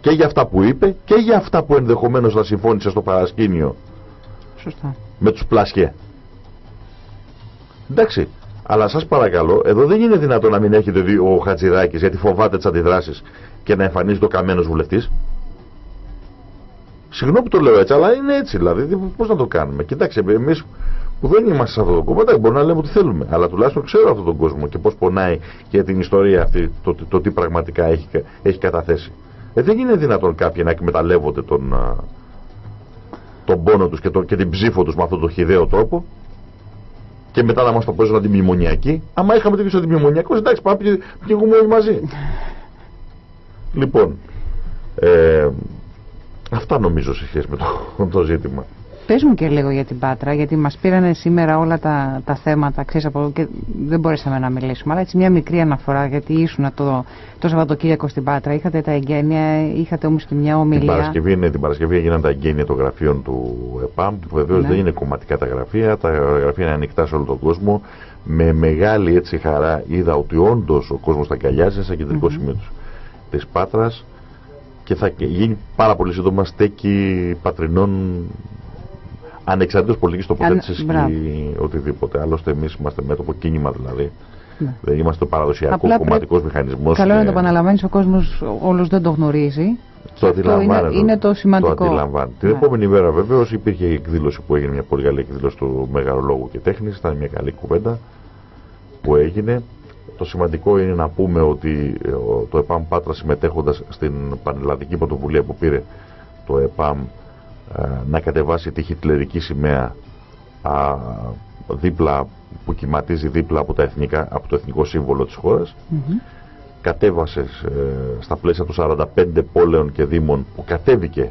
Και για αυτά που είπε και για αυτά που ενδεχομένως θα συμφώνησε στο παρασκήνιο Σωστά. με τους πλασιέ. Εντάξει, αλλά σας παρακαλώ, εδώ δεν είναι δυνατό να μην έχετε δει ο Χατζηδάκης γιατί φοβάται τις αντιδράσεις και να εμφανίζει το Καμένος βουλευτής. Συγγνώμη που το λέω έτσι, αλλά είναι έτσι δηλαδή. Πώς να το κάνουμε. Κοιτάξτε, εμείς που δεν είμαστε σε αυτό το κόμμα, δεν μπορούμε να λέμε ότι θέλουμε. Αλλά τουλάχιστον ξέρω αυτόν τον κόσμο και πώς πονάει και την ιστορία αυτή, το, το, το τι πραγματικά έχει, έχει καταθέσει. Ε, δεν είναι δυνατόν κάποιοι να εκμεταλλεύονται τον, τον πόνο τους και, το, και την ψήφο τους με αυτόν τον χιδαίο τρόπο και μετά να μας το παίζουν αντιμνημονιακοί. Άμα είχαμε τέτοιο αντιμνημονιακό, εντάξει, πάμε και πήγουμε όλοι μαζί. [laughs] λοιπόν, ε, Αυτά νομίζω σε σχέση με το, [laughs] το ζήτημα. Πες μου και λίγο για την Πάτρα, γιατί μας πήραν σήμερα όλα τα, τα θέματα, ξέρεις, από, και δεν μπορέσαμε να μιλήσουμε, αλλά έτσι μια μικρή αναφορά, γιατί ήσουν το, το Σαββατοκύριακο στην Πάτρα, είχατε τα εγγένεια, είχατε όμως και μια ομιλία. Την Παρασκευή, ναι, την Παρασκευή έγιναν τα εγγένεια των γραφείων του ΕΠΑΜ, που βεβαίως ναι. δεν είναι κομματικά τα γραφεία, τα γραφεία είναι ανοιχτά σε όλο τον κόσμο. Με μεγάλη έτσι χαρά είδα ότι όντως ο κόσμος τα αγκαλιάζει σε κεντρικό mm -hmm. σημείο της Πάτρας και θα γίνει πάρα πολύ σύντομα στέκει πατρινών ανεξαρτήτως πολιτικής τοποθέτησης Αν... ή οτιδήποτε. Άλλωστε εμείς είμαστε μέτωπο κίνημα δηλαδή. Ναι. Δεν είμαστε παραδοσιακός κομματικός μηχανισμός. Καλό και... να το επαναλαμβάνεις, ο κόσμος όλο δεν το γνωρίζει. Το αντιλαμβάνεται. Είναι, είναι το σημαντικό. Το αντιλαμβάνει. Ναι. Την επόμενη μέρα βεβαίως υπήρχε η εκδήλωση που έγινε, μια πολύ καλή εκδήλωση του Μεγάλου Λόγου και Τέχνης. Ήταν μια καλή κουβέντα που έγινε. Το σημαντικό είναι να πούμε ότι ε, το ΕΠΑΜ Πάτρα συμμετέχοντας στην πανελλαδική πρωτοβουλία που πήρε το ΕΠΑΜ ε, να κατεβάσει τη χιτλερική σημαία δίπλα, που κυματίζει δίπλα από, τα εθνικά, από το εθνικό σύμβολο της χώρας κατέβασε ε, στα πλαίσια των 45 πόλεων και δήμων που κατέβηκε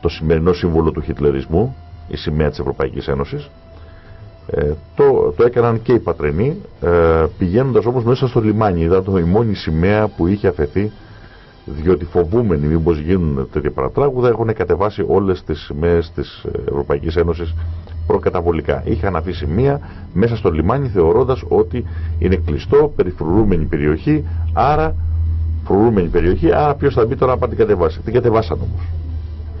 το σημερινό σύμβολο του χιτλερισμού η σημαία της Ευρωπαϊκής Ένωσης ε, το, το έκαναν και οι πατρενοί, ε, πηγαίνοντας όμως μέσα στο λιμάνι. Ήταν το, η μόνη σημαία που είχε αφαιθεί, διότι φοβούμενοι μήπως γίνουν τέτοια παρατράγουδα, έχουν κατεβάσει όλες τις σημαίες της Ευρωπαϊκής Ένωσης προκαταβολικά. Είχαν αφήσει μία μέσα στο λιμάνι θεωρώντας ότι είναι κλειστό, περιφρουρούμενη περιοχή, άρα φρουρούμενη περιοχή, άρα ποιος θα μπει τώρα να την κατεβάσει. Την κατεβάσαν όμως.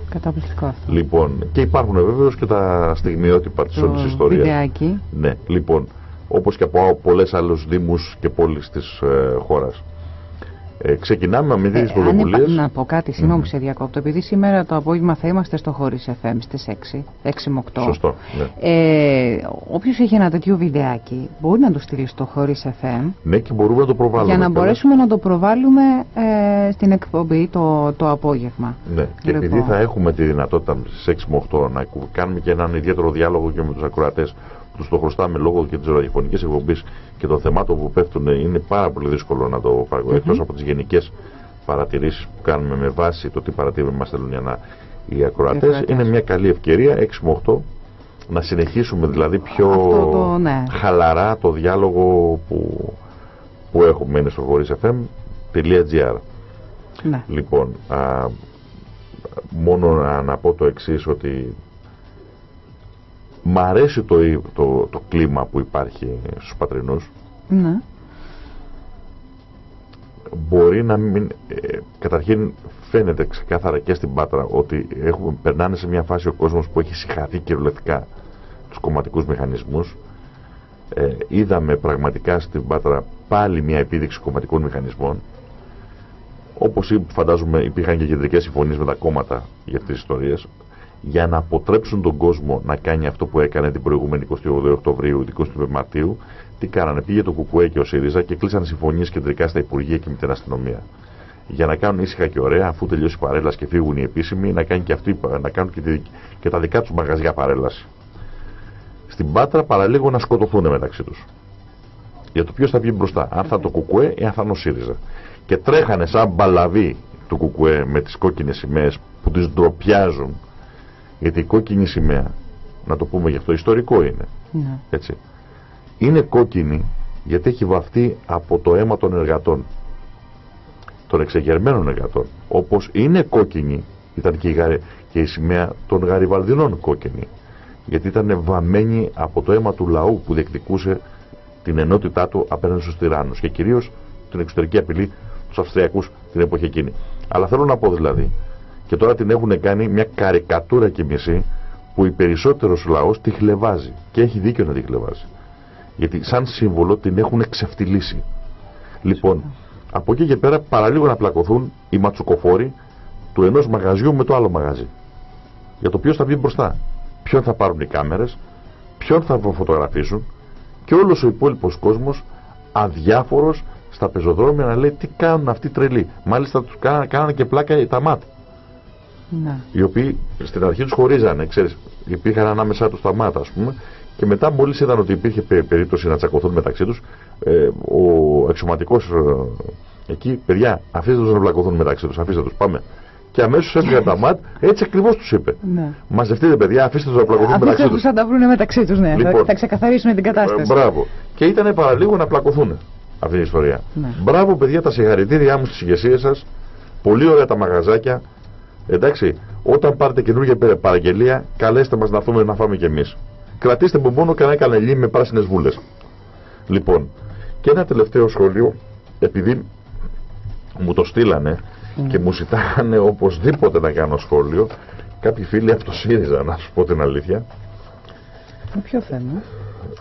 Καταπληκτικό αυτό. Λοιπόν, και υπάρχουν βεβαίως και τα στιγμιότυπα της όλης ιστορίας. Βιντεάκι. Ναι, λοιπόν, όπως και από πολλές άλλους Δήμους και πόλεις της ε, χώρας. Ε, ξεκινάμε με δύο πρωτοβουλίες. Να πω κάτι, συγγνώμη mm. σε διακόπτω. Επειδή σήμερα το απόγευμα θα είμαστε στο χωρίς FM στις 6, 6 με 8. Σωστό. Ναι. Ε, Όποιος έχει ένα τέτοιο βιντεάκι μπορεί να το στείλει στο χωρίς FM. Ναι, και μπορούμε να το προβάλλουμε. Για να μπορέσουμε να το προβάλλουμε ε, στην εκπομπή το, το απόγευμα. Ναι, και λοιπόν. επειδή θα έχουμε τη δυνατότητα στις 6 με 8 να κάνουμε και έναν ιδιαίτερο διάλογο και με τους ακροατές του το χρωστάμε λόγω και της ραδιοφωνικής εκπομπής και των θεμάτων που πέφτουν είναι πάρα πολύ δύσκολο να το παρακολουθήσουμε. Mm -hmm. Εκτός από τις γενικές παρατηρήσεις που κάνουμε με βάση το τι παρατηρούμε μας θέλουν για να οι ακροατές, είναι μια καλή ευκαιρία 6 με 8 να συνεχίσουμε δηλαδή πιο το, ναι. χαλαρά το διάλογο που που έχουμε είναι στο χωρίς fm.gr Ναι. Λοιπόν, α, μόνο να, να πω το εξής ότι μ' αρέσει το, το, το κλίμα που υπάρχει στους πατρινούς. Ναι. μπορεί να μην ε, καταρχήν φαίνεται ξεκάθαρα και στην Πάτρα ότι έχουμε, περνάνε σε μια φάση ο κόσμος που έχει συγχαθεί κυριολεκτικά τους κομματικούς μηχανισμούς. Ε, είδαμε πραγματικά στην Πάτρα πάλι μια επίδειξη κομματικών μηχανισμών. Όπως είπ- φαντάζομαι υπήρχαν και κεντρικές συμφωνίες με τα κόμματα για αυτές τις ιστορίες για να αποτρέψουν τον κόσμο να κάνει αυτό που έκανε την προηγούμενη 28 Οκτωβρίου, 25 Μαρτίου, τι κάνανε, πήγε το ΚΚΕ και ο ΣΥΡΙΖΑ και κλείσανε συμφωνίες κεντρικά στα Υπουργεία και με την αστυνομία. Για να κάνουν ήσυχα και ωραία, αφού τελειώσει η παρέλαση και φύγουν οι επίσημοι, να, κάνουν και, αυτοί, να κάνουν και, τη- και τα δικά τους μαγαζιά παρέλαση. Στην Πάτρα παραλίγο να σκοτωθούν μεταξύ τους. Για το ποιος θα βγει μπροστά, αν θα το ΚΚΕ ή αν θα είναι ο ΣΥΡΙΖΑ. Και τρέχανε σαν μπαλαβοί του ΚΚΕ με τις κόκκινες σημαίες που τις ντροπιάζουν γιατί η κόκκινη σημαία, να το πούμε γι' αυτό, ιστορικό είναι. ναι. Έτσι. Είναι κόκκινη γιατί έχει βαφτεί από το αίμα των εργατών. Των εξεγερμένων εργατών. Όπως είναι κόκκινη, ήταν και η, γαρι- και η σημαία των γαριβαλδινών κόκκινη. Γιατί ήταν βαμμένη από το αίμα του λαού που διεκδικούσε την ενότητά του απέναντι στους τυράννους και κυρίως την εξωτερική απειλή τους Αυστριακούς την εποχή εκείνη. Αλλά θέλω να πω δηλαδή, και τώρα την έχουν κάνει μια καρικατούρα και μισή που η περισσότερος λαός τη χλεβάζει και έχει δίκιο να τη χλεβάζει. Γιατί σαν σύμβολο την έχουν ξεφτυλίσει. Λοιπόν, από εκεί και πέρα παραλίγο να πλακωθούν οι ματσουκοφόροι του ενός μαγαζιού με το άλλο μαγαζί. Για το ποιος θα βγει μπροστά. Ποιον θα πάρουν οι κάμερες, ποιον θα φωτογραφίσουν και όλος ο υπόλοιπος κόσμος αδιάφορος στα πεζοδρόμια να λέει τι κάνουν αυτοί οι τρελοί. Μάλιστα τους κάνανε, κάνανε και πλάκα τα ΜΑΤ ναι. οι οποίοι στην αρχή τους χωρίζανε, ξέρεις, υπήρχαν ανάμεσά τους τα μάτα, ας πούμε, και μετά μόλις είδαν ότι υπήρχε πε- περίπτωση να τσακωθούν μεταξύ τους, ε, ο αξιωματικός ε, εκεί, παιδιά, αφήστε τους να βλακωθούν μεταξύ τους, αφήστε τους, πάμε. Και αμέσως έφυγαν τα ΜΑΤ, έτσι ακριβώς τους είπε. ναι. Μαζευτείτε παιδιά, αφήστε τους να πλακωθούν μεταξύ Αφήστε τους. τους να τα βρουν μεταξύ τους, ναι. Θα- Λοιπόν. θα ξεκαθαρίσουν την Ε, κατάσταση. μπράβο. Και ήταν παραλίγο να πλακωθούν αυτή η ιστορία. Ναι. Μπράβο, παιδιά, τα συγχαρητήριά μου στις ηγεσίες σας. Πολύ ωραία τα μαγαζάκια. Εντάξει, όταν πάρετε καινούργια πε- παραγγελία, καλέστε μας να έρθουμε να φάμε κι εμείς. Κρατήστε μου μόνο κανένα κανελί με πράσινες βούλες. Λοιπόν, και ένα τελευταίο σχόλιο, επειδή μου το στείλανε και μου ζητάνε οπωσδήποτε να κάνω σχόλιο, κάποιοι φίλοι από το ΣΥΡΙΖΑ, να σου πω την αλήθεια, Με ποιο θέμα;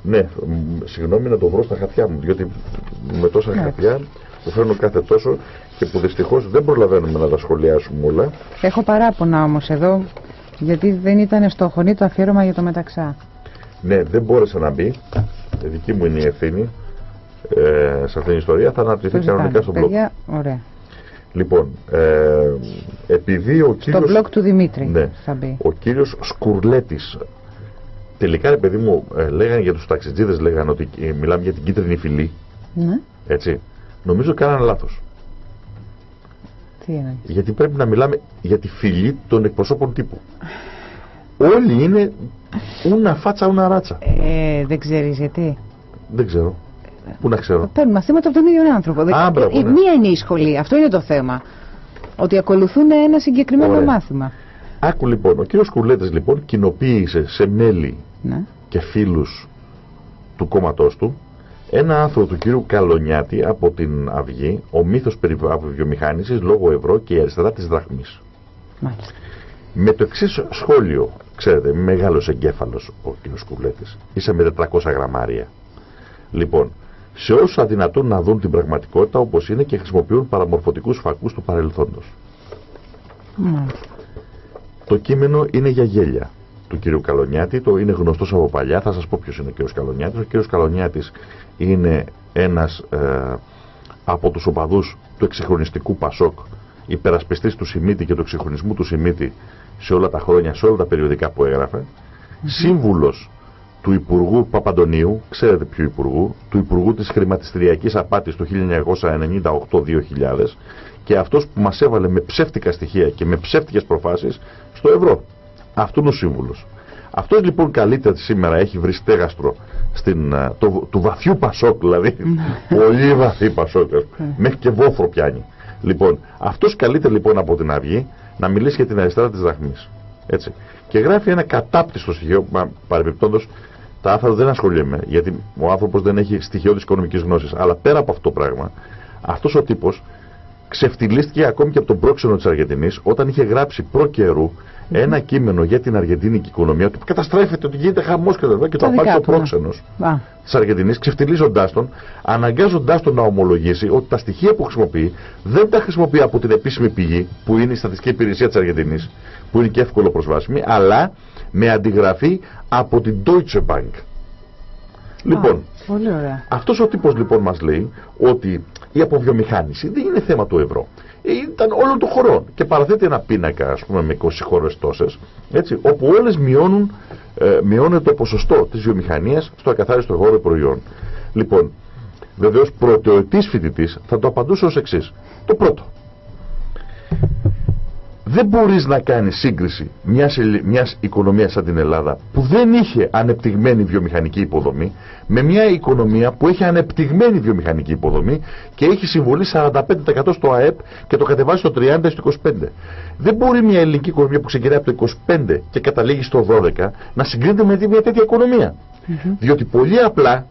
ναι, μ, συγγνώμη να το βρω στα χαρτιά μου, διότι με τόσα Ναι. χαρτιά που φέρνω κάθε τόσο και που δυστυχώς δεν προλαβαίνουμε να τα σχολιάσουμε όλα. Έχω παράπονα όμως εδώ, γιατί δεν ήταν στο χωνί το αφιέρωμα για το μεταξά. Ναι, δεν μπόρεσε να μπει. Ε, Δική μου είναι η ευθύνη ε, σε αυτήν την ιστορία. Θα αναρτηθεί Το κανονικά ζητάμε. στο blog. Παιδιά, ωραία. Λοιπόν, ε, επειδή ο Στο κύριος, blog του Δημήτρη Ναι. θα μπει. ο κύριος Σκουρλέτης τελικά ρε παιδί μου ε, λέγανε για τους ταξιτζίδες λέγανε ότι ε, μιλάμε για την κίτρινη φυλή Ναι. έτσι νομίζω κάνανε λάθος Τι εννοείς; γιατί πρέπει να μιλάμε για τη φυλή των εκπροσώπων τύπου όλοι είναι ούνα φάτσα ούνα ράτσα Ε, δεν ξέρεις γιατί. δεν ξέρω πού να ξέρω; Παίρνουν μαθήματα από τον ίδιο άνθρωπο. Δεν- Α, μπράβο, η ναι. Μία είναι η σχολή. Αυτό είναι το θέμα. Ότι ακολουθούν ένα συγκεκριμένο Ωραία. μάθημα. άκου λοιπόν ο κύριος Κουρλέτης λοιπόν κοινοποίησε σε μέλη Ναι. και φίλους του κόμματός του ένα άρθρο του κύριου Καλονιάτη από την Αυγή ο μύθος περί βιομηχάνησης λόγω ευρώ και η αριστερά της δραχμής. Μάλιστα. με το εξής σχόλιο ξέρετε μεγάλος εγκέφαλος ο κύριος Κουρλέτης είσαι με 400 γραμμάρια. Λοιπόν σε όσους αδυνατούν να δουν την πραγματικότητα όπως είναι και χρησιμοποιούν παραμορφωτικούς φακούς του παρελθόντος. Μάλιστα. Το κείμενο είναι για γέλια του κύριου Καλονιάτη, το είναι γνωστός από παλιά, θα σας πω ποιος είναι ο κύριος Καλονιάτης. Ο κύριος Καλονιάτης είναι ένας ε, από τους οπαδούς του εξυγχρονιστικού Πασόκ, υπερασπιστής του Σιμίτη και του εξυγχρονισμού του Σιμίτη σε όλα τα χρόνια, σε όλα τα περιοδικά που έγραφε, σύμβουλος του Υπουργού Παπαντονίου, ξέρετε ποιο Υπουργού, του Υπουργού της Χρηματιστηριακής Απάτης του 1998-2000 και αυτός που μας έβαλε με ψεύτικα στοιχεία και με ψεύτικες προφάσεις στο ευρώ. Αυτό είναι ο σύμβουλος. Αυτό λοιπόν καλύτερα σήμερα έχει βρει στέγαστρο στην, το, του βαθιού Πασόκ, δηλαδή. Ναι. [laughs] πολύ βαθύ Πασόκ. Ναι. μέχρι και βόφρο πιάνει. Λοιπόν, αυτός καλείται λοιπόν από την Αυγή να μιλήσει για την αριστερά της δραχμή. Έτσι. Και γράφει ένα κατάπτυστο στοιχείο, παρεμπιπτόντως τα άρθρα δεν ασχολιέμαι, γιατί ο άνθρωπος δεν έχει στοιχειώδη οικονομικής γνώσης. Αλλά πέρα από αυτό το πράγμα, αυτός ο τύπος ξεφτυλίστηκε ακόμη και από τον πρόξενο της Αργεντινής όταν είχε γράψει προ καιρού ένα κείμενο για την αργεντίνικη οικονομία ότι καταστρέφεται, ότι γίνεται χαμός και, και το απάντησε ο πρόξενος της Αργεντινής, ξεφτυλίζοντάς τον, αναγκάζοντάς τον να ομολογήσει ότι τα στοιχεία που χρησιμοποιεί δεν τα χρησιμοποιεί από την επίσημη πηγή που είναι η στατιστική υπηρεσία της Αργεντινής, που είναι και εύκολο προσβάσιμη, αλλά με αντιγραφή από την Deutsche Bank. Λοιπόν, αυτός ο τύπος λοιπόν μας λέει ότι η αποβιομηχάνηση δεν είναι θέμα του ευρώ. Ήταν όλων των χωρών. Και παραθέτει ένα πίνακα, ας πούμε, με 20 χώρες τόσες, όπου όλες μειώνουν, ε, μειώνεται το ποσοστό της βιομηχανίας στο ακαθάριστο χώρο προϊόν. Λοιπόν, βεβαίως πρωτοετής φοιτητής θα το απαντούσε ως εξής. Το πρώτο δεν μπορείς να κάνεις σύγκριση μιας, μιας οικονομίας σαν την Ελλάδα που δεν είχε ανεπτυγμένη βιομηχανική υποδομή με μια οικονομία που έχει ανεπτυγμένη βιομηχανική υποδομή και έχει συμβολή 45% στο ΑΕΠ και το κατεβάζει στο 30% στο 25%. Δεν μπορεί μια ελληνική οικονομία που ξεκινάει από το 25% και καταλήγει στο 12% να συγκρίνεται με μια τέτοια οικονομία. Διότι πολύ απλά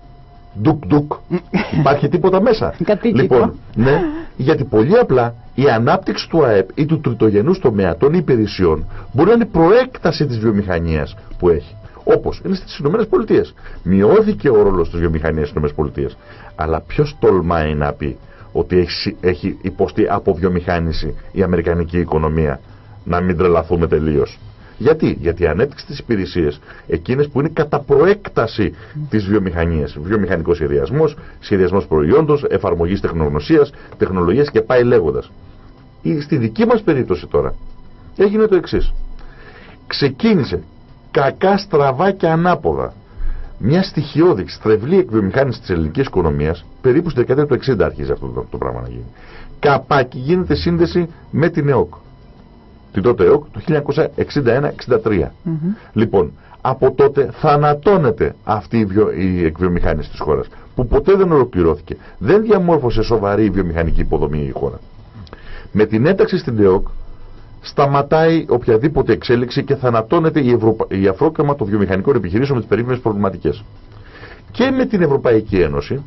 ντουκ ντουκ [laughs] υπάρχει τίποτα μέσα. λοιπόν, ναι, γιατί πολύ απλά η ανάπτυξη του ΑΕΠ ή του τριτογενούς τομέα των υπηρεσιών μπορεί να είναι προέκταση της βιομηχανίας που έχει. Όπως είναι στις ΗΠΑ. Μειώθηκε ο ρόλος της βιομηχανίας στις ΗΠΑ. Αλλά ποιος τολμάει να πει ότι έχει, έχει υποστεί από βιομηχάνηση η αμερικανική οικονομία. Να μην τρελαθούμε τελείως; Γιατί, Γιατί ανέπτυξε τι υπηρεσίε, εκείνες που είναι κατά προέκταση της βιομηχανίας. Βιομηχανικός σχεδιασμός, σχεδιασμός προϊόντος, εφαρμογής τεχνογνωσίας, τεχνολογίας και πάει λέγοντας. Στη δική μας περίπτωση τώρα έγινε το εξής. Ξεκίνησε κακά στραβά και ανάποδα μια στοιχειώδη στρεβλή εκβιομηχάνηση της ελληνικής οικονομίας, περίπου στη δεκαετία του 60 αρχίζει αυτό το, το πράγμα να γίνει. Καπάκι γίνεται σύνδεση με την ΕΟΚ την τότε ΕΟΚ το 1961-63. Λοιπόν, από τότε θανατώνεται αυτή η, βιο... η εκβιομηχάνηση της χώρας που ποτέ δεν ολοκληρώθηκε. Δεν διαμόρφωσε σοβαρή βιομηχανική υποδομή η χώρα. Με την ένταξη στην ΕΟΚ σταματάει οποιαδήποτε εξέλιξη και θανατώνεται η, Ευρωπα... η αφρόκαμα των βιομηχανικών επιχειρήσεων με τις περίφημες προβληματικές. Και με την Ευρωπαϊκή Ένωση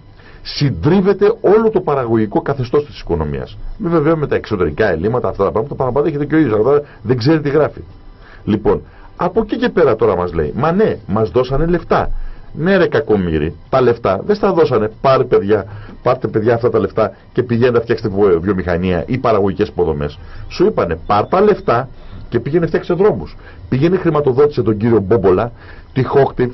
συντρίβεται όλο το παραγωγικό καθεστώς της οικονομίας. Με βέβαια με τα εξωτερικά ελλείμματα, αυτά τα πράγματα, παραπατέχεται και ο ίδιος, αλλά δεν ξέρει τι γράφει. Λοιπόν, από εκεί και πέρα τώρα μας λέει, μα ναι, μας δώσανε λεφτά. Ναι, ρε κακομύρι, τα λεφτά δεν στα δώσανε. Πάρε παιδιά, πάρτε παιδιά αυτά τα λεφτά και πηγαίνετε να φτιάξετε βιομηχανία ή παραγωγικές υποδομές. Σου είπανε, πάρ τα λεφτά και πήγαινε φτιάξε δρόμους. Πήγαινε χρηματοδότησε τον κύριο Μπόμπολα, τη Χόκτιβ,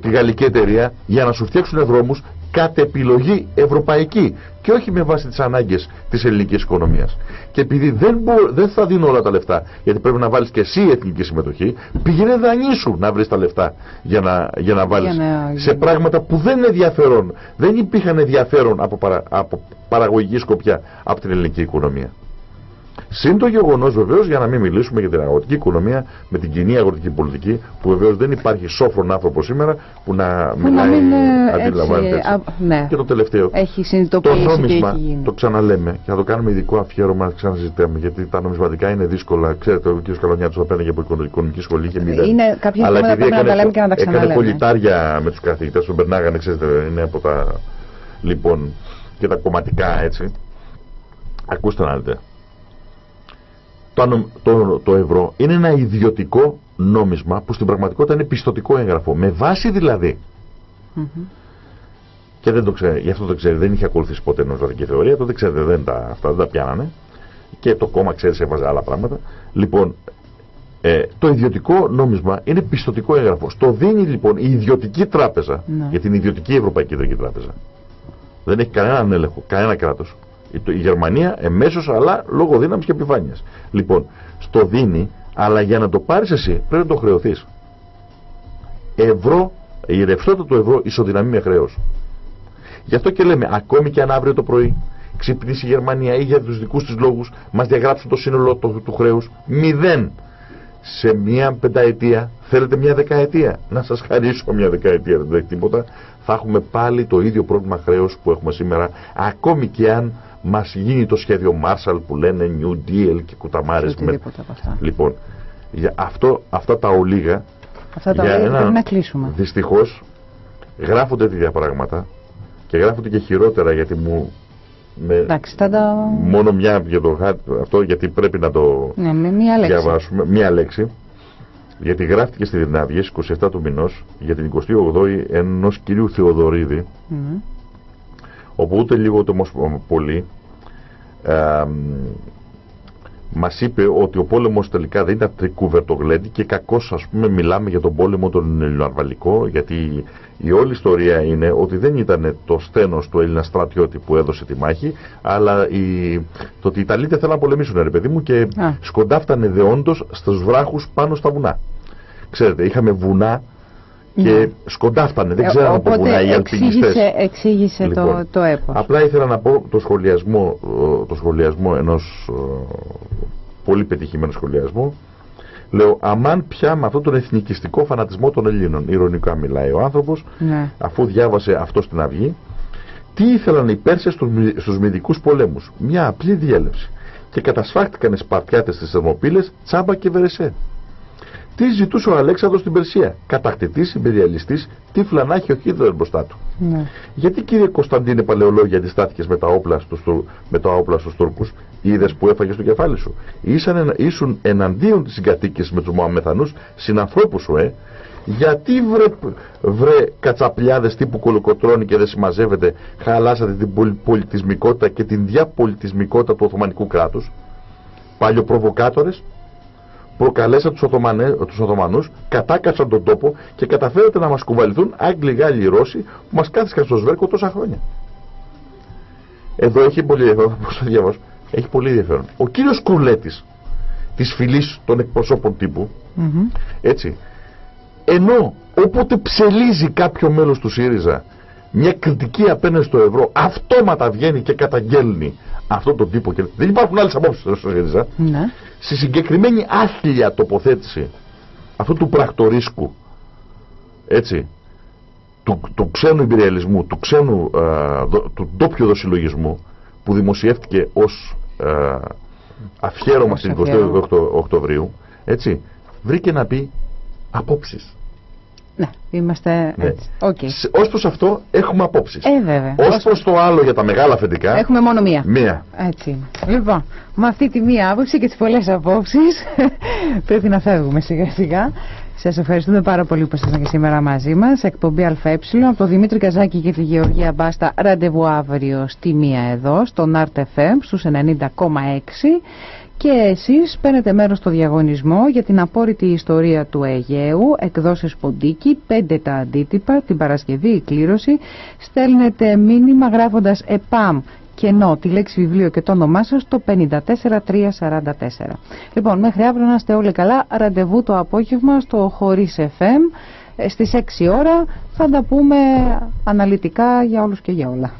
τη γαλλική εταιρεία για να σου φτιάξουν δρόμους κατ' επιλογή ευρωπαϊκή και όχι με βάση τις ανάγκες της ελληνικής οικονομίας. Και επειδή δεν, δεν θα δίνω όλα τα λεφτά, γιατί πρέπει να βάλεις και εσύ εθνική συμμετοχή, πήγαινε δανείσου να βρεις τα λεφτά για να, για να βάλεις σε πράγματα που δεν είναι ενδιαφέρον. Δεν υπήρχαν ενδιαφέρον από, παρα, από παραγωγική σκοπιά από την ελληνική οικονομία. Συν το γεγονός βεβαίως για να μην μιλήσουμε για την αγροτική οικονομία με την κοινή αγροτική πολιτική που βεβαίως δεν υπάρχει σόφρον άνθρωπο σήμερα που να που μιλάει, να αντιλαμβάνεται. Ναι. Και το τελευταίο. Έχει συνειδητοποιήσει. Το νόμισμα, το ξαναλέμε και θα το κάνουμε ειδικό αφιέρωμα να ξαναζητάμε γιατί τα νομισματικά είναι δύσκολα. Ξέρετε, ο κ. Καλονιάτος το παίρνει από οικονομική σχολή και μηδέν. Είναι κάποια Αλλά επειδή να τα λέμε και να τα ξαναλέμε. Έκανε πολιτάρια με τους καθηγητές που περνάγανε, ξέρετε, είναι από τα. Λοιπόν, και τα κομματικά έτσι. Ακούστε να δείτε το, το, το ευρώ είναι ένα ιδιωτικό νόμισμα που στην πραγματικότητα είναι πιστοτικό έγγραφο. Με βάση δηλαδή. Και δεν το ξέρει, γι' αυτό το ξέρει, δεν είχε ακολουθήσει ποτέ νοζωτική θεωρία, τότε ξέρετε, δεν τα, αυτά δεν τα πιάνανε. Και το κόμμα, ξέρεις, έβαζε άλλα πράγματα. Λοιπόν, ε, το ιδιωτικό νόμισμα είναι πιστοτικό έγγραφο. Στο δίνει λοιπόν η ιδιωτική τράπεζα, ναι. για την ιδιωτική Ευρωπαϊκή Τράπεζα. Δεν έχει κανέναν έλεγχο, κανένα κράτος η Γερμανία εμέσως αλλά λόγω δύναμης και επιφάνειας. Λοιπόν, στο δίνει, αλλά για να το πάρεις εσύ πρέπει να το χρεωθείς. Ευρώ, η ρευστότητα του ευρώ ισοδυναμεί με χρέος. Γι' αυτό και λέμε, ακόμη και αν αύριο το πρωί ξυπνήσει η Γερμανία ή για τους δικούς της λόγους μας διαγράψουν το σύνολο του, του χρέους, μηδέν. σε μια πενταετία, θέλετε μια δεκαετία. Να σας χαρίσω μια δεκαετία, δεν έχει τίποτα. Θα έχουμε πάλι το ίδιο πρόβλημα χρέους που έχουμε σήμερα, ακόμη και αν μας γίνει το σχέδιο Marshall που λένε New Deal και κουταμάρες. Με... Λοιπόν, για αυτό, αυτά τα ολίγα, αυτά τα ολίγα πρέπει να κλείσουμε. Δυστυχώς γράφονται τέτοια πράγματα και γράφονται και χειρότερα γιατί μου με Εντάξει, τα... μόνο μια για το αυτό γιατί πρέπει να το ναι, με μία λέξη. διαβάσουμε μία λέξη γιατί γράφτηκε στη Δυνάβια 27 του μηνός για την 28η ενός κυρίου Θεοδωρίδη mm όπου ούτε λίγο το πολύ ε, μας είπε ότι ο πόλεμος τελικά δεν ήταν τρικούβερτο και κακώς ας πούμε μιλάμε για τον πόλεμο τον ελληνοαρβαλικό γιατί η όλη ιστορία είναι ότι δεν ήταν το στένος του Έλληνα στρατιώτη που έδωσε τη μάχη αλλά η, το ότι οι Ιταλοί δεν θέλαν να πολεμήσουν ρε παιδί μου και Α. σκοντάφτανε δεόντως στους βράχους πάνω στα βουνά ξέρετε είχαμε βουνά και ναι. σκοντάφτανε, δεν ε, ξέρω από βουνά οι αλπινιστές. Εξήγησε λοιπόν, το, το έπος. Απλά ήθελα να πω το σχολιασμό, το σχολιασμό ενός πολύ πετυχημένου σχολιασμού. Λέω, αμάν πια με αυτόν τον εθνικιστικό φανατισμό των Ελλήνων. Ηρωνικά μιλάει ο άνθρωπος, ναι. αφού διάβασε αυτό στην Αυγή. Τι ήθελαν οι Πέρσες στους μυδικούς πολέμους; Μια απλή διέλευση. Και κατασφάχτηκαν οι Σπαρτιάτες στις Θερμοπύλες, Τσάμπα και Βερεσέ. Τι ζητούσε ο Αλέξανδρος στην Περσία; Κατακτητής, υπεριαλιστής, τι φλανάχει ο Χίτλερ μπροστά του. Ναι. Γιατί κύριε Κωνσταντίνε Παλαιολόγια αντιστάθηκε με τα όπλα στους, με τα όπλα στους Τούρκους, είδες που έφαγε στο κεφάλι σου; Ήσαν, ήσουν εναντίον της συγκατοίκησης με τους Μωαμεθανούς, συνανθρώπους σου, ε; Γιατί βρε, βρε κατσαπλιάδες τύπου κολοκοτρώνει και δεν συμμαζεύεται, χαλάσατε την πολιτισμικότητα και την διαπολιτισμικότητα του Οθωμανικού κράτους; προβοκάτορες προκαλέσαν τους, Οθωμανέ, τους Οθωμανούς, κατάκαψαν τον τόπο και καταφέρατε να μας κουβαληθούν Άγγλοι, Γάλλοι, Ρώσοι που μας κάθισαν στο σβέρκο τόσα χρόνια. Εδώ έχει πολύ ενδιαφέρον, πώς θα διαβάσω, έχει πολύ ενδιαφέρον. Ο κύριος Κουρλέτης της φυλής των εκπροσώπων τύπου, έτσι, ενώ όποτε ψελίζει κάποιο μέλος του ΣΥΡΙΖΑ μια κριτική απέναντι στο ευρώ, αυτόματα βγαίνει και καταγγέλνει αυτόν τον τύπο και δεν υπάρχουν άλλες απόψεις στο ΣΥΡΙΖΑ, ναι. στη συγκεκριμένη άθλια τοποθέτηση αυτού του πρακτορίσκου, έτσι, του, του ξένου υπηρεαλισμού, του ξένου, του ντόπιου δοσυλλογισμού που δημοσιεύτηκε ως α, αφιέρωμα στην 22 Οκτωβρίου, έτσι, βρήκε να πει απόψεις. Ναι, είμαστε ναι. έτσι. Okay. Ως προς αυτό έχουμε απόψεις. Ε, βέβαια. Ως προς το άλλο για τα μεγάλα αφεντικά. Έχουμε μόνο μία. Μία. Έτσι. Λοιπόν, με αυτή τη μία άποψη και τις πολλές απόψεις [laughs] πρέπει να φεύγουμε σιγά σιγά. Σας ευχαριστούμε πάρα πολύ που ήσασταν και σήμερα μαζί μας. Εκπομπή ΑΕ από τον Δημήτρη Καζάκη και τη Γεωργία Μπάστα. Ραντεβού αύριο στη μία εδώ, στον RTFM στους 90,6 και εσείς παίρνετε μέρος στο διαγωνισμό για την απόρριτη ιστορία του Αιγαίου, εκδόσεις Ποντίκη, πέντε τα αντίτυπα, την Παρασκευή η κλήρωση, στέλνετε μήνυμα γράφοντας ΕΠΑΜ κενό τη λέξη βιβλίο και το όνομά σας το 54344. Λοιπόν, μέχρι αύριο να είστε όλοι καλά. Ραντεβού το απόγευμα στο Χωρίς FM. Ε, στις 6 ώρα θα τα πούμε αναλυτικά για όλους και για όλα.